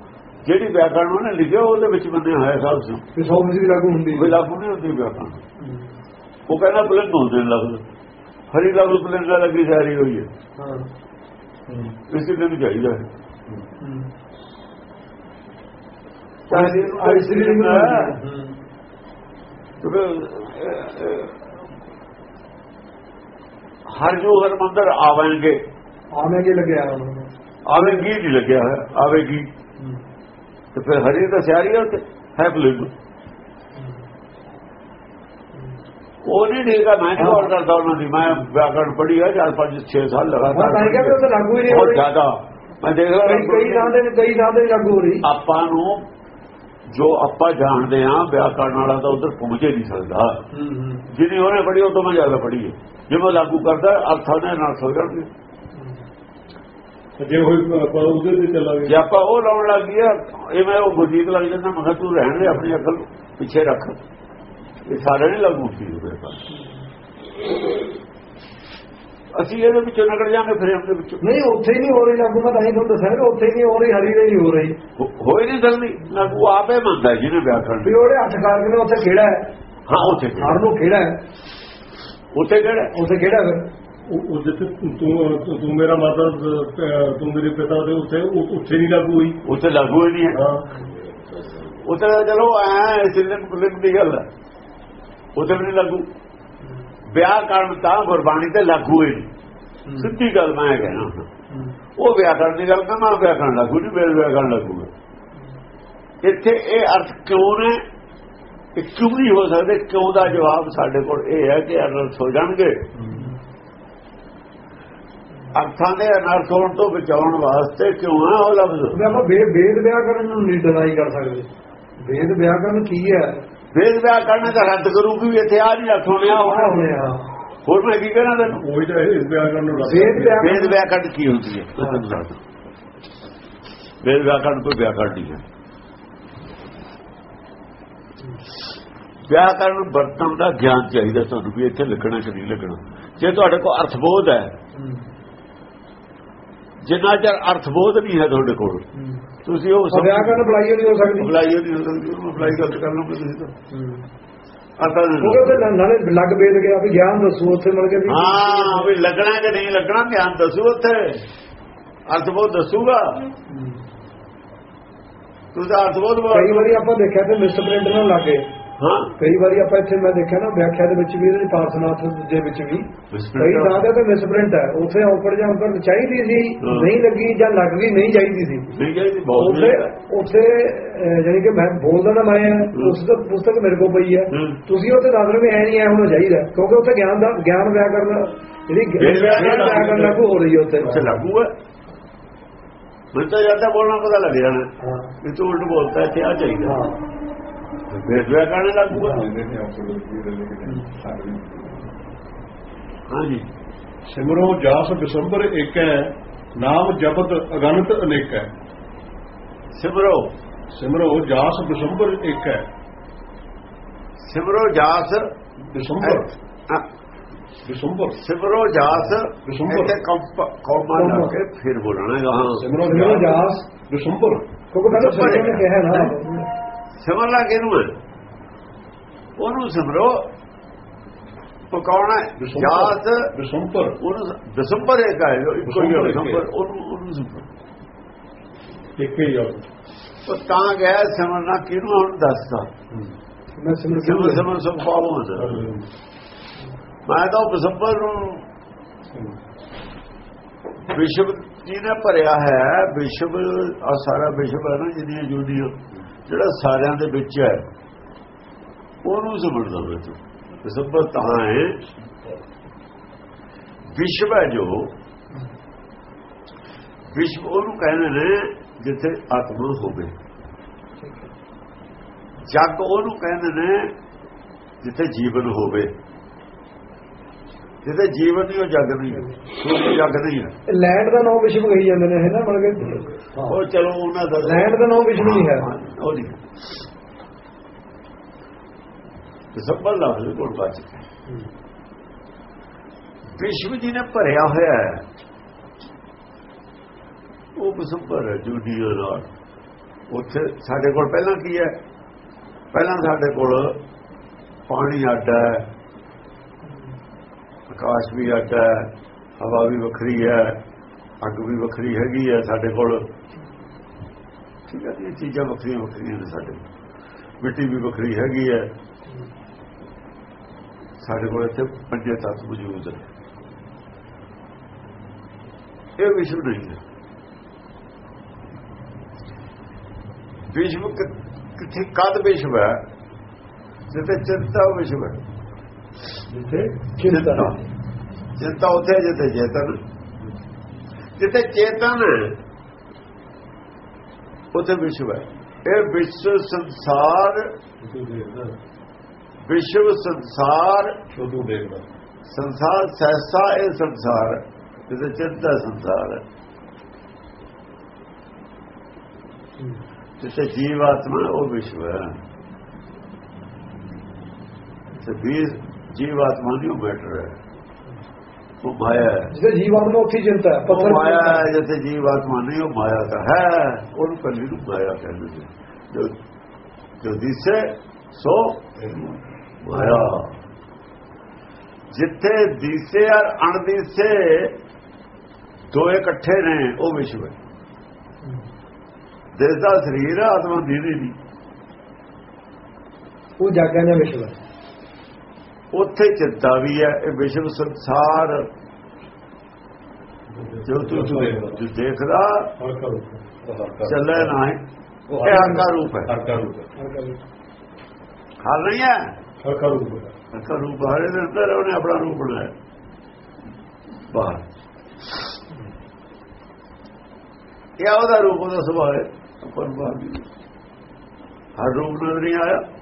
ਜਿਹੜੀ ਵਿਆਕਰਨ ਉਹਨੇ ਲਿਖਿਆ ਉਹਦੇ ਵਿੱਚ ਬੰਦੇ ਹੋਇਆ ਸਭ ਸੀ ਤੇ ਸੌ ਫੀਸਦੀ ਲਾਗੂ ਹੁੰਦੀ ਉਹ ਲਾਗੂ ਨਹੀਂ ਹੁੰਦੀ ਵਿਆਕਰਨ ਉਹ ਕਹਿੰਦਾ ਬੁਲੰਦ ਹੁੰਦੇ ਲਫ਼ਜ਼ ਹਰੀ ਲਫ਼ਜ਼ ਬੁਲੰਦ ਦਾ ਲੱਗੀ ਸਾਰੀ ਹੋਈ ਹੈ। ਹਾਂ। ਇਸੇ ਦਿਨ ਚਾਹੀਦਾ ਹੈ। ਚਾਹੀਦੀ ਇਸ ਲਈ ਨਹੀਂ ਹੈ ਹੂੰ ਕਿਉਂਕਿ, ਅਹ, ਅਹ, ਹਰ ਜੋ ਹਰ ਮੰਦਰ ਆਵੇਂਗੇ। ਆਵੇਂਗੇ ਲੱਗਿਆ ਆਵੇਗੀ ਨਹੀਂ ਲੱਗਿਆ ਹੈ ਆਵੇਗੀ। ਤੇ ਫਿਰ ਹਰੀ ਤਾਂ ਸਿਆਰੀ ਹੈ ਉੱਥੇ ਹੈ ਬਲਿੰਗ ਉਹ ਨਹੀਂ ਦੇਖਾ ਮੈਂ ਨਹੀਂ ਗੌਰ ਕਰਦਾ ਉਹਨਾਂ ਦੀ। ਮੈਂ ਵਿਆਕਰਣ ਪੜ੍ਹੀ ਹੈ 4 5 6 ਸਾਲ ਮੈਂ ਲਗਾਤਾਰ ਇਹ ਕਹਿੰਦਾ ਉਹ ਤਾਂ ਲਾਗੂ ਹੀ ਨਹੀਂ ਹੋ ਰਹੀ। ਜ਼ਿਆਦਾ। ਮੈਂ ਦੇਖ ਕਈ ਕਈ ਥਾਂ ਰਿਹਾ ਤੇ ਕਈ ਥਾਂ ਤੇ ਲਾਗੂ ਹੋ ਰਹੀ। ਆਪਾਂ ਨੂੰ ਜੋ ਆਪਾਂ ਜਾਣਦੇ ਆ ਵਿਆਕਰਣ ਵਾਲਾ ਤਾਂ ਉਧਰ ਪਹੁੰਚ ਹੀ ਨਹੀਂ ਸਕਦਾ। ਜਿਹਦੀ ਉਹਨੇ ਪੜ੍ਹੀ ਉਹ ਤੋਂ ਮੈਂ ਜ਼ਿਆਦਾ ਪੜ੍ਹੀ ਹੈ। ਜੇ ਮੈਂ ਲਾਗੂ ਕਰਦਾ ਅਰਥਾਂ ਦੇ ਨਾਲ ਸੋ ਜਾਣਗੇ ਜੇ ਹੋਈ ਆਪਾਂ ਉਹਦੇ ਤੇ ਚੱਲਾਂਗੇ? ਜੇ ਆਪਾਂ ਉਹ ਲਾਉਣ ਲੱਗ ਗਿਆ ਇਹ ਮੈਂ ਉਹ ਗੁਰਜੀਤ ਲੱਗ ਜਾਂਦਾ ਮੈਂ ਕਿਹਾ ਤੂੰ ਰਹਿਣ ਦੇ ਆਪਣੀ ਅਕਲ ਪਿੱਛੇ ਰੱਖ। ਇਹ ਸਾਰੇ ਨਹੀਂ ਲਾਗੂ ਸੀ ਉਹਦੇ ਪਰ ਅਸੀਂ ਇਹਦੇ ਵਿੱਚੋਂ ਨਿਕਲ ਜਾਾਂਗੇ ਫਰੇਮ ਦੇ ਵਿੱਚੋਂ। ਨਹੀਂ ਉੱਥੇ ਹੀ ਨਹੀਂ ਹੋ ਰਹੀ ਲਾਗੂ ਮੈਂ ਤਾਂ ਹੀ ਤੁਹਾਨੂੰ ਦੱਸਿਆ ਕਿ ਉੱਥੇ ਹੀ ਨਹੀਂ ਹੋ ਰਹੀ ਹਰੀ ਨਹੀਂ ਹੋ ਰਹੀ। ਹੋ- ਹੋ ਨਹੀਂ ਸਕਦੀ ਲਾਗੂ ਆਪੇ ਮੰਨਦਾ ਜਿਹਨੇ ਵਿਆਕਰਣ ਵੀ ਉਹਦੇ ਅੱਠ ਕਾਰਕ ਨੇ ਉੱਥੇ ਕਿਹੜਾ ਹੈ। ਹਾਂ ਉੱਥੇ? ਹਰ ਨੂੰ ਕਿਹੜਾ ਹੈ। ਉੱਥੇ ਕਿਹੜਾ ਉੱਥੇ ਕਿਹੜਾ ਫਿਰ। ਉਹ ਜਿੱਥੇ ਤੂੰ ਤੂੰ- ਮੇਰਾ ਮਾਤਾ ਤੂੰ ਮੇਰੇ ਪਿਤਾ ਦੇ ਉੱਥੇ ਉੱਥੇ ਨਹੀਂ ਲੱਗੂ ਹੋਈ। ਉੱਥੇ ਲਾਗੂ ਹੀ ਨਹੀਂ ਹੈ। ਹਾਂ। ਉੱਥੇ ਤਾਂ ਚਲੋ ਐ ਸਿੱਧਨ ਪੁਲਿੰਗ ਦੀ ਗੱਲ ਹੈ। ਉੱਥੇ ਵੀ ਨਹੀਂ ਲਾਗੂ। ਵਿਆਹ ਕਰਨ ਤਾਂ ਗੁਰਬਾਣੀ ਤੇ ਲਾਗੂ ਹੀ ਨਹੀਂ। ਸਿੱਧੀ ਗੱਲ ਮੈਂ ਕਹਿਣਾ। ਉਹ ਵਿਆਕਰਣ ਦੀ ਗੱਲ ਕਰਨਾ ਵਿਆਕਰਣ ਲਾਗੂ ਨਹੀਂ ਬੇਲ ਵਿਆਕਰਣ ਲਾਗੂ। ਇੱਥੇ ਇਹ ਅਰਥ ਕਿਉਂ ਨੇ? ਇਹ ਕਿਉਂ ਨਹੀਂ ਹੋ ਸਕਦੇ? ਕਿਉਂ ਦਾ ਜਵਾਬ ਸਾਡੇ ਕੋਲ ਇਹ ਹੈ ਕਿ ਅਨਰਥ ਹੋ ਜਾਣਗੇ। ਅਰਥਾਂ ਦੇ ਅਨਰਥ ਹੋਣ ਤੋਂ ਬਚਾਉਣ ਵਾਸਤੇ ਕਿਉਂ ਹੈ ਉਹ ਲਫ਼ਜ਼? ਆਪਾਂ ਵੇਦ ਵਿਆਕਰਨ ਨੂੰ ਨਹੀਂ ਡਿਨਾਈ ਕਰ ਸਕਦੇ। ਵੇਦ ਵਿਆਕਰਨ ਕੀ ਹੈ? ਵੇਦ ਵਿਆਕਰਣ ਦਾ ਰੱਦ ਕਰੂਗੀ ਵੀ ਇੱਥੇ ਆ ਨਹੀਂ ਰੱਖ ਹੋਣਿਆ ਹੋਰ ਮੈਂ ਕੀ ਕਹਿਣਾ ਤੈਨੂੰ? ਉਹੀ ਤਾਂ ਇਸ ਵਿਆਕਰਨ ਨੂੰ ਰੱਖ ਵੇਦ ਵੇਦ ਵਿਆਕਰਣ ਕੀ ਹੁੰਦੀ ਹੈ? ਵੇਦ ਵਿਆਕਰਣ ਕੋਈ ਵਿਆਕਰਣ ਨਹੀਂ ਹੈ। ਵਿਆਕਰਣ ਵਰਤਨ ਦਾ ਗਿਆਨ ਚਾਹੀਦਾ ਤੁਹਾਨੂੰ ਵੀ ਇੱਥੇ ਲਿਖਣਾ ਕਿ ਨਹੀਂ ਲਿਖਣਾ। ਜੇ ਤੁਹਾਡੇ ਕੋਲ ਅਰਥਬੋਧ ਹੈ ਹੂੰ, ਜਿੰਨਾ ਚਿਰ ਅਰਥਬੋਧ ਨਹੀਂ ਹੈ ਤੁਹਾਡੇ ਕੋਲ। ਤੁਸੀਂ ਉਹ ਤਾਂ ਵਿਆਕਰਨ ਬੁਲਾਈ ਨਹੀਂ ਹੋ ਸਕਦੀ। ਅਪਲਾਈ ਨਹੀਂ ਹੋ ਸਕਦੀ ਉਹਨੂੰ ਅਪਲਾਈ ਗਲਤ ਕਰ ਲਓਗੇ ਤੁਸੀਂ ਤਾਂ। ਅਰਥਾਂ ਨਾਲ- ਲੱਗ ਵੇਦ ਗਿਆ ਵੀ ਗਿਆਨ ਦੱਸੋ ਉੱਥੇ ਮਿਲ ਕੇ ਹਾਂ ਵੀ ਲੱਗਣਾ ਕਿ ਨਹੀਂ ਲੱਗਣਾ ਗਿਆਨ ਦੱਸੂ ਉੱਥੇ। ਅਰਥਬੋਧ ਦੱਸੂਗਾ। ਤੁਸੀਂ ਤਾਂ ਅਰਥਬੋਧ ਬੋਲ- ਕਈ ਵਾਰੀ ਆਪਾਂ ਦੇਖਿਆ ਤੇ ਮਿਸਪ੍ਰਿੰਟ ਨਾਲ ਲੱਗੇ ਹਾਂ। ਕਈ ਵਾਰੀ ਆਪਾਂ ਇੱਥੇ ਮੈਂ ਦੇਖਿਆ ਨਾ ਵਿਆਖਿਆ ਦੇ ਵਿੱਚ ਵੀ ਇਹਦੇ ਪਾਰਸਨਾਥ ਦੇ ਵਿੱਚ ਵੀ। ਕਈ ਥਾਂ ਤੇ ਤਾਂ ਮਿਸਪ੍ਰਿੰਟ ਹੈ ਉੱਥੇ ਔਕੜ ਜਾਂ ਔਕੜ ਚਾਹੀਦੀ ਸੀ। ਨਹੀਂ ਲੱਗੀ ਜਾਂ ਲੱਗ ਗਈ ਨਹੀਂ ਚਾਹੀਦੀ ਸੀ। ਨਹੀਂ ਚਾਹੀਦੀ ਬਹੁਤ ਉੱਥੇ ਉੱਥੇ ਕਿ ਮੈਂ ਬੋਲਦਾ ਨਾ ਮੈਂ ਉਸ ਦਾ ਪੁਸਤਕ ਮੇਰੇ ਕੋਲ ਪਈ ਹੈ। ਤੁਸੀਂ ਉੱਥੇ ਦੱਸ ਰਹੇ ਐ ਨਹੀਂ ਐ ਹੋਣਾ ਚਾਹੀਦਾ। ਕਿਉਂਕਿ ਉੱਥੇ ਗਿਆਨ ਦਾ ਗਿਆਨ ਵਿਆਕਰਨ ਜਿਹੜੀ ਗਿਆਨ ਵਿਆਕਰਨ ਲਾਗੂ ਹੋ ਰਹੀ ਹੈ ਉੱਥੇ। ਉੱਥੇ ਲਾਗੂ ਹੈ ਤਾਂ ਜਾਂਦਾ ਬੋਲਣਾ ਪਤਾ ਲੱਗ ਜਾਣਾ ਹਾਂ। ਕਿ ਤੂੰ ਉਲਟ ਬੋਲਦਾ ਇੱਥੇ ਆ ਚਾਹੀਦਾ। ਹਾਂ ਵੇਦ ਵਿਆਕਰਣ ਲਾਗੂ ਹੈ ਹਾਂਜੀ। ਸਿਮਰੋ ਜਾਸ ਬਿਸੰਬਰ ਇੱਕ ਹੈ ਨਾਮ ਜਪਤ ਅਗਨਤ ਅਨੇਕ ਹੈ। ਸਿਮਰੋ। ਸਿਮਰੋ ਜਾਸ ਬਿਸੰਬਰ ਇੱਕ ਹੈ। ਸਿਮਰੋ ਜਾਸ ਬਿਸੰਬਰ ਹਾਂ, ਬਿਸੰਬਰ ਸਿਮਰੋ ਜਾਸ ਬਿਸੰਬਰ। ਇੱਥੇ ਕੰਪ- ਕੌਮਾ ਲਾ ਕੇ ਫਿਰ ਬੋਲਣਾ ਹੈਗਾ ਹਾਂ। ਸਿਮਰੋ ਸਿਮਰੋ ਸਿਮਰਨ ਕਿਹਨੂੰ ਹੈ। ਉਹਨੂੰ ਸਿਮਰੋ ਬਿਸੰਬਰ ਜਾਸ ਬਿਸੰਬਰ ਉਹਨੂੰ ਦਸੰਬਰ ਇੱਕ ਹੈ ਜੋ ਇੱਕੋ ਹੀ ਦਸੰਬਰ। ਦਸੰਬਰ। ਉਹਨੂੰ ਉਹਨੂੰ ਸਿਮਰੋ। ਇੱਕ ਹੀ ਉਹ ਤਾਂ ਗਿਆ ਸਿਮਰਨਾ ਕਿਹਨੂੰ ਹੁਣ ਦੱਸਦਾ? ਮੈਂ ਸਿਮਰ ਸਿਮਰ ਸਭ ਪਾਵੋ ਮੈਂ ਤਾਂ ਦਸੰਬਰ ਨੂੰ ਵਿਸ਼ਵ ਜੀ ਨੇ ਭਰਿਆ ਹੈ। ਵਿਸ਼ਵ ਆ ਸਾਰਾ ਵਿਸ਼ਵ ਹੈ ਨਾ ਜਿੰਨੀਆਂ ਜੁਦੀਆਂ ਜਿਹੜਾ ਸਾਰਿਆਂ ਦੇ ਵਿੱਚ ਹੈ ਉਹਨੂੰ ਸਮਝਦਾ ਮੈਂ ਤੂੰ। ਦਸੰਬਰ ਤਾਂ ਹੈ। ਵਿਸ਼ਵ ਹੈ ਜੋ। ਵਿਸ਼ਵ ਉਹਨੂੰ ਕਹਿੰਦੇ ਨੇ ਜਿੱਥੇ ਆਤਮਾ ਹੋਵੇ। ਜਗ ਉਹਨੂੰ ਕਹਿੰਦੇ ਨੇ ਜਿੱਥੇ ਜੀਵਨ ਹੋਵੇ। ਜਿੱਥੇ ਜੀਵਨ ਨਹੀਂ ਉਹ ਜਗ ਨਹੀਂ ਉਹ ਜਗ ਨਹੀਂ ਹੈ। ਲੈਂਡ ਦਾ ਨਾਮ ਵਿਸ਼ਵ ਕਹੀ ਜਾਂਦੇ ਨੇ ਹੈ ਨਾ ਮਤਲਬ ਕਿ ਉਹ ਚਲੋ ਉਹਨਾਂ ਦਾ ਲੈਂਡ ਦਾ ਨਾਮ ਵਿਸ਼ਵ ਨਹੀਂ ਹੈ। ਉਹ ਨਹੀਂ। ਤੇ ਸਭ ਲਫ਼ਜ਼ ਕੋਲ ਬਚ ਵਿਸ਼ਵ ਜੀ ਨੇ ਭਰਿਆ ਹੋਇਆ ਹੈ। ਉਹ ਬਸੰਬਰ ਹੈ ਜੁਡੀਓ ਨਾਲ ਉੱਥੇ ਸਾਡੇ ਕੋਲ ਪਹਿਲਾਂ ਕੀ ਹੈ? ਪਹਿਲਾਂ ਸਾਡੇ ਕੋਲ ਪਾਣੀ ਅੱਡ ਹੈ। ਆਕਾਸ਼ ਵੀ ਅੱਡ ਹੈ ਹਵਾ ਵੀ ਵੱਖਰੀ ਹੈ ਅੱਗ ਵੀ ਵੱਖਰੀ ਹੈਗੀ ਹੈ ਸਾਡੇ ਕੋਲ। ਠੀਕ ਹੈ ਇਹ ਚੀਜ਼ਾਂ ਵੱਖਰੀਆਂ ਵੱਖਰੀਆਂ ਨੇ ਸਾਡੇ। ਕੋਲ। ਮਿੱਟੀ ਵੀ ਵੱਖਰੀ ਹੈਗੀ ਹੈ। ਸਾਡੇ ਕੋਲ ਇੱਥੇ ਪੰਜੇ ਤੱਤ ਮੌਜੂਦ ਨੇ। ਇਹ ਵਿਸ਼ਵ ਨਹੀਂ ਹੈ। ਵਿਸ਼ਵ ਕਿ- ਕਿੱਥੇ ਕਦ ਵਿਸ਼ਵ ਹੈ ਜਿੱਥੇ ਚਿੰਤਾ ਵਿਸ਼ਵ ਹੈ। ਜਿੱਥੇ ਚਿੰਤਾ। ਚਿੰਤਾ ਉੱਥੇ ਜਿੱਥੇ ਚੇਤਨ ਜਿੱਥੇ ਚੇਤਨ ਹੈ ਉੱਥੇ ਵਿਸ਼ਵ ਹੈ। ਇਹ ਵਿਸ਼ਵ ਸੰਸਾਰ ਵਿਸ਼ਵ ਸੰਸਾਰ ਤੂੰ ਦੇਖਦਾ ਸੰਸਾਰ ਸਹਿਸਾ ਇਹ ਸੰਸਾਰ ਜਿੱਥੇ ਚਿੰਤਾ ਸੰਸਾਰ ਹੈ। ਜਿੱਥੇ ਜੀਵ ਆਤਮਾ, ਉਹ ਵਿਸ਼ਵ ਹੈ। ਤੇ ਜੀਵ ਆਤਮਾ ਦੀ ਉਹ ਮੈਟਰ ਹੈ। ਉਹ ਮਾਇਆ ਹੈ। ਜਿਹਦੇ ਜੀਵਾਤਮਾ ਉੱਥੇ ਚਿੰਤਾ ਹੈ। ਪੱਥਰ ਮਾਇਆ ਹੈ ਜਿੱਥੇ ਜੀਵ ਆਤਮਾ ਨਹੀਂ ਉਹ ਮਾਇਆ ਤਾਂ ਹੈ। ਉਹਨੂੰ ਕੱਲੀ ਨੂੰ ਮਾਇਆ ਕਹਿੰਦੇ ਨੇ। ਜੋ ਜੋ ਦਿਸੇ ਸੋ ਮਾਇਆ। ਜਿੱਥੇ ਦਿਸੇ ਔਰ ਅਣਦਿਸੇ ਦੋ ਇਕੱਠੇ ਨੇ ਉਹ ਵਿਸ਼ਵ ਹੈ। ਦਿਸ ਦਾ ਸਰੀਰ ਆਤਮਾ ਦੀਦੀ ਨਹੀਂ। ਉਹ ਜਾਗਿਆ ਦਾ ਵਿਸ਼ਵ। ਹੈ ਉੱਥੇ ਚਿੰਤਾ ਵੀ ਹੈ ਇਹ ਵਿਸ਼ਵ ਸੰਸਾਰ ਜੋ ਤੂੰ ਤੂੰ ਜੋ ਦੇਖਦਾ ਚੱਲੇ ਨਾ ਹੈ। ਇਹ ਦਾ ਰੂਪ ਹੈ। ਹਰ ਕਰੋ ਹਰ ਨਹੀਂ ਹੈ। ਹਰ ਕਰੋ ਹਰ ਦਾ ਰੂਪ ਹੈ ਇਹਦੇ ਅੰਦਰ ਉਹਨੇ ਆਪਣਾ ਰੂਪ ਬਣਾਇਆ। ਬਾਹਰ ਇਹ ਉਹਦਾ ਰੂਪ ਉਹਦਾ ਸੁਭਾਅ ਹੈ। ਪਰ ਬਾਹਰ। ਹਰ ਰੂਪ ਨਜ਼ਰ ਨਹੀਂ ਆਇਆ।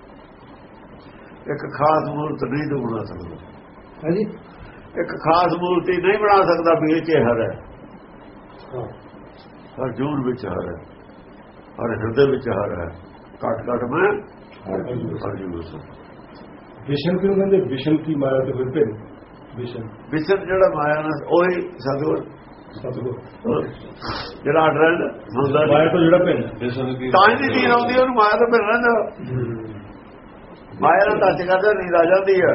ਇੱਕ ਖਾਸ ਮੂਰਤ ਨਹੀਂ ਬਣਾ ਸਕਦਾ। ਹਾਂਜੀ? ਇੱਕ ਖਾਸ ਮੂਰਤੀ ਨਹੀਂ ਬਣਾ ਸਕਦਾ ਵੀ ਇਹ ਚ ਹਰ ਹੈ। ਹਾਂ। ਹਰ ਜੂਨ ਵਿੱਚ ਹਰ ਹੈ। ਹਰ ਹਿਰਦੇ ਵਿੱਚ ਹਰ ਹੈ। ਘਟ ਘਟ ਮੈਂ ਹਰ ਜੂਨ ਸੋ ਵਿਸ਼ਨ ਕਿਉਂ ਕਹਿੰਦੇ? ਵਿਸ਼ਨ ਕੀ ਮਾਇਆ ਤੇ ਹੋਏ ਭਿੰਨ? ਵਿਸ਼ਨ। ਵਿਸ਼ਨ ਜਿਹੜਾ ਮਾਇਆ ਨਾਲ ਉਹੀ ਸਤਿਗੁਰ। ਸਤਿਗੁਰ। ਜਿਹੜਾ ਅਡਰੈਂਡ ਹੁੰਦਾ। ਮਾਇਆ ਤੋਂ ਜਿਹੜਾ ਭਿੰਨ। ਤਾਂ ਹੀ ਨਹੀਂ ਆਉਂਦੀ ਉਹਨੂੰ ਮਾਇਆ ਤੋਂ ਫਿਰ ਰਹਿੰਦਾ। ਮਾਇਆ ਨਾਲ ਟੱਚ ਕਰਦਾ ਨੀਂਦ ਆ ਜਾਂਦੀ ਹੈ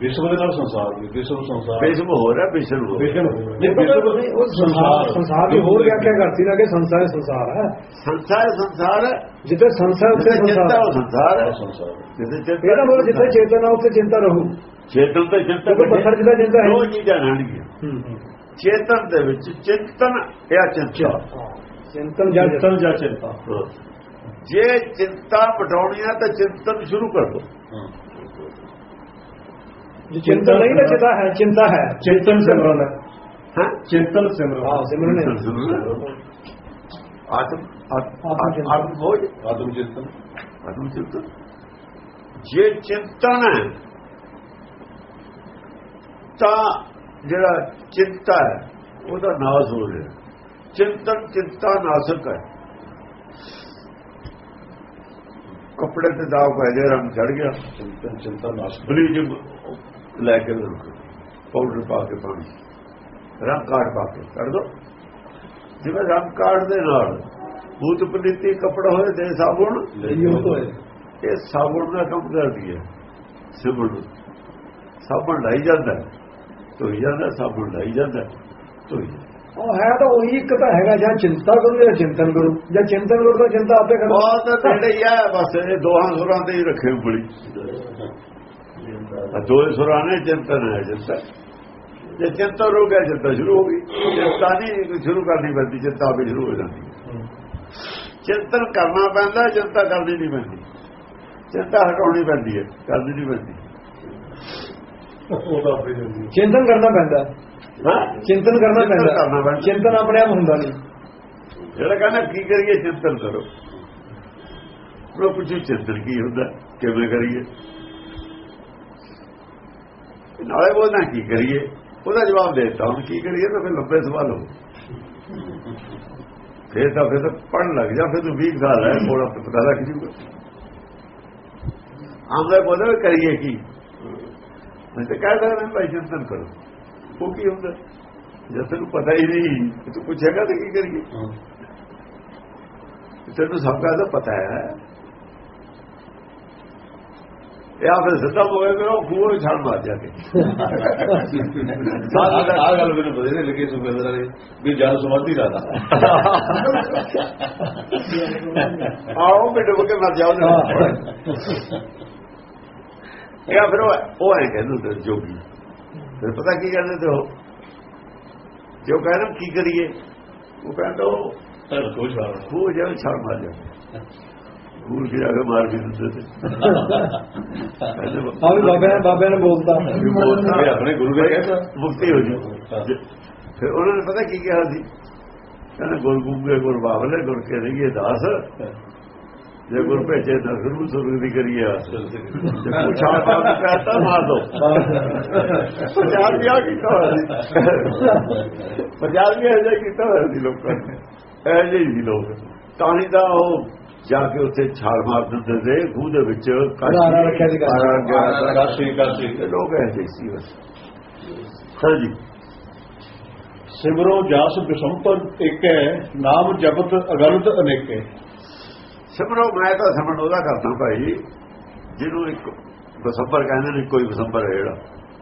ਵਿਸ਼ਵ ਦੇ ਨਾਲ ਸੰਸਾਰ ਵੀ ਵਿਸ਼ਵ ਸੰਸਾਰ ਬੇਸਮ ਹੋ ਰਿਹਾ ਵਿਸ਼ਨ ਹੋ ਰਿਹਾ। ਉਹ ਸੰਸਾਰ ਸੰਸਾਰ। ਦੀ ਹੋਰ ਵਿਆਖਿਆ ਕਰਤੀ ਨਾ ਕਿ ਸੰਸਾਰ ਸੰਸਾਰ ਹੈ। ਸੰਸਾਰ ਸੰਸਾਰ ਹੈ। ਜਿੱਥੇ ਸੰਸਾਰ ਉੱਥੇ ਜਿੱਥੇ ਚਿੰਤਾ ਉਹ ਸੰਸਾਰ। ਸੰਸਾਰ ਹੈ। ਸੰਸਾਰ ਜਿੱਥੇ ਇਹਦਾ ਚਿੰਤਾ ਮਤਲਬ ਜਿੱਥੇ ਚੇਤਨ ਆ ਉੱਥੇ ਚਿੰਤਾ ਰਹੂ। ਚੇਤਨ ਤੇ ਚਿੰਤਾ ਪੱਥਰ ਜਿਹਦਾ ਚਿੰਤਾ ਹੈ। ਦੋ ਚੀਜ਼ਾਂ ਰਹਿਣਗੀਆਂ। ਚੇਤਨ ਦੇ ਵਿੱਚ ਚਿੰਤਨ ਇਹ ਚਿੰਤਾ ਚਿੰਤਨ ਜਾਂ ਚਿੰਤਨ ਜਾਂ ਚਿੰਤਾ। ਜੇ ਚਿੰਤਾ ਪਟਾਉਣੀ ਹੈ ਤਾਂ ਚਿੰਤਨ ਸ਼ੁਰੂ ਕਰ ਦੋ। ਜੇ ਚਿੰਤਨ ਨਹੀਂ ਤਾਂ ਚਿੰਤਾ ਹੈ ਚਿੰਤਾ ਹੈ। ਚਿੰਤਨ ਸਿਮਰਨ ਹੈ। ਹਾਂ? ਚਿੰਤਨ ਸਿਮਰਨ। ਹਾਂ ਸਿਮਰਨ ਹੈ। ਆਤਮ ਆਤਮ ਆਤਮ ਆਤਮ ਬੋਝ। ਆਤਮ ਚਿੰਤਨ। ਆਤਮ ਚਿੰਤਨ। ਜੇ ਚਿੰਤਨ ਹੈ ਤਾਂ ਜਿਹੜਾ ਚਿੰਤਾ ਹੈ ਉਹਦਾ ਨਾਸ ਹੋ ਰਿਹਾ। ਚਿੰਤਨ ਚਿੰਤਾ ਨਾਸਕ ਹੈ। ਕੱਪੜੇ ਤੇ ਦਾਗ ਪੈ ਗਿਆ ਰੰਗ ਚੜ ਗਿਆ। ਚਿੰਤਨ ਚਿੰਤਾ ਨਾਸ਼ ਬਲੀਚ ਲੈ ਕੇ ਰੱਖੋ ਪਾਊਡਰ ਪਾ ਕੇ ਪਾਣੀ। ਰੰਗ ਕਾਟ ਪਾ ਕੇ। ਕਰ ਦੋ। ਜਿਵੇਂ ਰੰਗ ਕਾਟ ਦੇ ਨਾਲ ਭੂਤ ਪਨੀਤੀ ਕਪੜਾ ਹੋਏ ਤੇ ਸਾਬੁਣ। ਇਹ ਸਾਬੁਣ ਦਾ ਕੰਮ ਕਰਦੀ ਹੈ। ਸਿਮਰਨ ਸਾਬੁਣ ਲਾਈ ਜਾਂਦਾ। ਧੋਈ ਜਾਂਦਾ ਸਾਬੁਣ ਲਾਈ ਜਾਂਦਾ। ਧੋਈ ਜਾਂਦਾ। ਉਹ ਹੈ ਤਾਂ ਉਹੀ ਇੱਕ ਤਾਂ ਹੈਗਾ ਜਾਂ ਚਿੰਤਾ ਕਰੂ ਜਾਂ ਚਿੰਤਨ ਕਰੂ। ਜਾਂ ਚਿੰਤਨ ਕਰੂ ਤਾਂ ਚਿੰਤਾ ਆਪੇ ਕਰੂ ਬਹੁਤ ਨੇੜੇ ਹੀ ਹੈ ਬਸ ਇਹ ਦੋਹਾਂ ਸੁਰਾਂ ਤੇ ਹੀ ਰੱਖੇ ਬੜੀ ਆ ਦੋ ਸੁਰਾਂ ਨੇ ਚਿੰਤਨ ਹੈ ਚਿੰਤਾ। ਜੇ ਚਿੰਤਾ ਰੋ ਗਿਆ ਚਿੰਤਾ ਸ਼ੁਰੂ ਹੋ ਗਈ। ਚਿੰਤਾ ਨਹੀਂ ਸ਼ੁਰੂ ਕਰਨੀ ਪੈਂਦੀ ਚਿੰਤਾ ਆਪੇ ਸ਼ੁਰੂ ਹੋ ਜਾਂਦੀ। ਚਿੰਤਨ ਕਰਨਾ ਪੈਂਦਾ ਚਿੰਤਾ ਕਰਨੀ ਨਹੀਂ ਪੈਂਦੀ। ਚਿੰਤਾ ਹਟਾਉਣੀ ਪੈਂਦੀ ਹੈ ਕਰਨੀ ਨਹੀਂ ਪੈਂਦੀ। ਚਿੰਤਨ ਕਰਨਾ ਪੈਂਦਾ। ਹਾਂ? ਚਿੰਤਨ ਕਰਨਾ ਪੈਂਦਾ। ਚਿੰਤਨ ਆਪਣੇ ਆਪ ਹੁੰਦਾ ਨਹੀਂ। ਜਿਹੜਾ ਕਹਿੰਦਾ ਕੀ ਕਰੀਏ ਚਿੰਤਨ ਕਰੋ। ਉਹ ਪੁੱਛੋ ਚਿੰਤਨ ਕੀ ਹੁੰਦਾ? ਕਿਵੇਂ ਕਰੀਏ? ਨਾਲੇ ਬੋਲਣਾ ਕੀ ਕਰੀਏ? ਉਹਦਾ ਜਵਾਬ ਦੇ ਦਿੱਤਾ। ਹੁਣ ਕੀ ਕਰੀਏ? ਤਾਂ ਫਿਰ ਲੰਬੇ ਸਵਾਲ ਹੋ ਫਿਰ ਤਾਂ ਫਿਰ ਤਾਂ ਪੜਨ ਲੱਗ ਜਾ ਫਿਰ ਤੂੰ 20 ਸਾਲ ਹੈ ਥੋੜਾ ਪਤਾ ਲੱਗ ਜੂਗਾ। ਆਮਲੇ ਬੋਲੇ ਕਰੀਏ ਕੀ? ਮੈਂ ਤਾਂ ਕਹਿ ਸਕਦਾ ਭਾਈ ਚਿੰਤਨ ਕਰੋ। ਉਹ ਕੀ ਹੁੰਦਾ? ਜਦ ਤੈਨੂੰ ਪਤਾ ਹੀ ਨਹੀਂ ਤੂੰ ਪੁੱਛੇਗਾ ਤਾਂ ਕੀ ਕਰੀਏ? ਤੈਨੂੰ ਸਭ ਦਾ ਪਤਾ ਹੈ। ਇਹ ਆਪੇ ਸਿੱਧਾ ਫਿਰ ਉਹ ਖੂਹ ਵਿੱਚ ਛੱਡ ਮਾਰ ਜਾ ਕੇ। ਆਹ ਗੱਲ ਮੈਨੂੰ ਪਤਾ ਨਹੀਂ ਲੱਗੀ ਸੁਖੇਂਦਰ ਵਾਲੀ ਵੀ ਜਨ ਸਮਾਧੀ ਦਾ ਆਓ ਮਿੰਟ ਕੇ ਮਰ ਜਾਓ ਇਹ ਫਿਰ ਉਹ ਹੈ ਕਹਿੰਦੇ ਹੁੰਦੇ ਜੋਗੀ। ਫਿਰ ਪਤਾ ਕੀ ਕਹਿੰਦੇ ਤੇ ਉਹ? ਜੋ ਕਹਿੰਦਾ ਕੀ ਕਰੀਏ? ਉਹ ਕਹਿੰਦਾ ਉਹ ਕੋਈ ਸਾਰ ਖੂਹ ਜਿਹਾ ਛੱਡ ਮਾਰ ਜਾ ਖੂਹ ਜਿਹੜਾ ਕੇ ਮਾਰ ਵੀ ਦਿੰਦੇ ਤੇ। ਆ ਵੀ ਬਾਬਿਆਂ ਬਾਬਿਆਂ ਨੇ ਬੋਲਤਾ। ਇਹ ਆਪਣੇ ਗੁਰੂ ਦਾ ਕਹਿੰਦਾ ਮੁਕਤੀ ਹੋ ਜੂ। ਫਿਰ ਉਹਨਾਂ ਨੇ ਪਤਾ ਕੀ ਕਿਹਾ ਸੀ? ਕਹਿੰਦੇ ਗੁਰ ਗੁੰਗੇ ਗੁਰ ਬਾਵਲੇ ਗੁਰ ਕੇ ਰਹੀਏ ਦਾਸ। ਜੇ ਗੁਰ ਭੇਜੇ ਤਾਂ ਗੁਰੂ ਸੁਰਗ ਦੀ ਕਰੀਏ। ਆਸ ਜੇ ਪੁੱਛਾ ਤਾਂ ਕਹਤਾ ਮਾਰ ਦੋ। ਪੰਜਾਬ ਵੀ ਆ ਕੀਤਾ ਹੋਇਆ ਸੀ? ਪੰਜਾਬ ਵੀ ਜਿਹਾ ਕੀਤਾ ਹੋਇਆ ਸੀ ਲੋਕਾਂ ਨੇ ਇਹ ਜਿਹੇ ਸੀ ਲੋਕ। ਤਾਂ ਹੀ ਤਾਂ ਉਹ ਜਾ ਕੇ ਉੱਥੇ ਛਾਲ ਮਾਰ ਦਿੰਦੇ ਸੀ ਖੂਹ ਦੇ ਵਿੱਚ। ਕਾਸ਼ੀ ਕਾਸ਼ੀ। ਤੇ ਲੋਕ ਐਸੇ ਸੀ ਬਸ। ਹਾਂਜੀ ਸਿਮਰੋ ਜਸ ਬਿਸੰਪਰ ਏਕੈ ਨਾਮ ਜਪਤ ਅਗਨਤ ਅਨੇਕੇ। ਸਿਮਰੋ ਮੈਂ ਤਾਂ ਸਿਮਰਨ ਉਹਦਾ ਕਰਦਾ ਭਾਈ ਜਿਹਨੂੰ ਇੱਕ ਬਸੰਬਰ ਕਹਿੰਦੇ ਨੇ ਕੋਈ ਬਸੰਬਰ ਹੈ ਜਿਹੜਾ।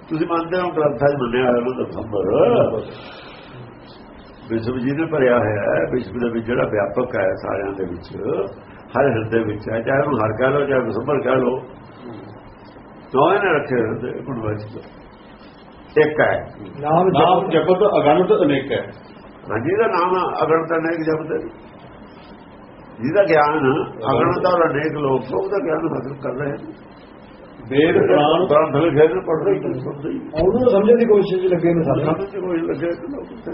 ਤੁਸੀਂ ਮੰਨਦੇ ਹੋ ਗ੍ਰੰਥਾਂ 'ਚ ਮੰਨਿਆ ਹੋਇਆ ਉਹਦਾ ਬਸੰਬਰ ਵਿਸ਼ਵ ਜੀ ਨੇ ਭਰਿਆ ਹੋਇਆ ਹੈ ਵਿਸ਼ਵ ਦੇ ਵਿੱਚ ਜਿਹੜਾ ਵਿਆਪਕ ਹੈ ਸਾਰਿਆਂ ਦੇ ਵਿੱਚ ਹਰ ਹਿਰਦੇ ਵਿੱਚ ਹੈ ਚਾਹੇ ਉਹਨੂੰ ਹਰ ਕਹਿ ਲਓ ਚਾਹੇ ਬਸੰਬਰ ਕਹਿ ਲਓ। ਦੋਵੇਂ ਨੇ ਰੱਖੇ ਹਿਰਦੇ ਗੁਣਵੰਤ ਇੱਕ ਹੈ। ਨਾਮ ਨਾਮ ਜਪ ਜਪਤ ਅਗਨਤ ਅਨੇਕੈ ਹਾਂਜੀ ਦਾ ਨਾਮ ਅਗਣਤਾ ਅਨੇਕ ਜਪਦੇ ਜਿਹਦਾ ਗਿਆਨ ਅਗਣਤਾ ਔਰ ਅਨੇਕ ਲੋਕ ਉਹਦਾ ਗਿਆਨ ਹਾਸਲ ਕਰ ਰਹੇ ਨੇ ਵੇਦ ਪ੍ਰਾਣ। ਗ੍ਰੰਥ ਲਿਖੇ ਨੇ ਪੜ੍ਹਦੇ ਹੀ ਉਹਨੂੰ ਸਮਝਣ ਦੀ ਕੋਸ਼ਿਸ਼ ਲੱਗੇ ਨੇ ਚ ਕੋਈ ਲੱਗੇ ਤੇ ਲੋਕ ਤੇ।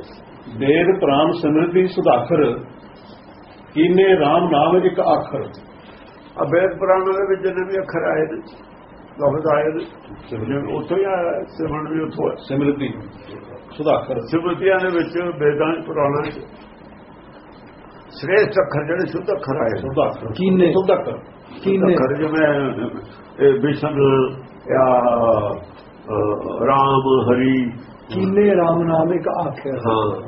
ਵੇਦ ਪ੍ਰਾਣ ਸਿਮਰਤੀ ਸੁਧਾਖਰ। ਕੀਨੇ RAM ਨਾਮ ਇੱਕ ਅੱਖਰ ਆ ਵੇਦ ਪੁਰਾਣਾਂ ਦੇ ਵਿੱਚ ਜਿੰਨੇ ਵੀ ਅੱਖਰ ਆਏ ਨੇ ਲਫ਼ਜ਼ ਆਏ ਨੇ ਜਿਵੇਂ ਉੱਥੋਂ ਹੀ ਆਇਆ ਸਿਮਰਨ ਵੀ ਉੱਥੋਂ ਹੈ। ਸਿਮਰਤੀ ਸੁਧਾਖਰ। ਸਿਮਰਤੀਆਂ ਦੇ ਵਿੱਚ ਵੇਦਾਂ ਪੁਰਾਣਾਂ ਸ੍ਰੇਸ਼ਟ ਅੱਖਰ ਜਿਹੜੇ ਸ਼ੁੱਧ ਅੱਖਰ ਆਏ। ਨੇ ਸੁਧਾਖਰ ਕੀਨੇ। ਸੁਧਾਖਰ ਕੀਨੇ? ਅੱਖਰ ਜਿਵੇਂ ਇਹ ਜਾਂ ਅ, ਰਾਮ ਹਰੀ। ਕੀਨੇ ਰਾਮ ਨਾਮ ਇੱਕ ਆਖਿਆ ਹਾਂ।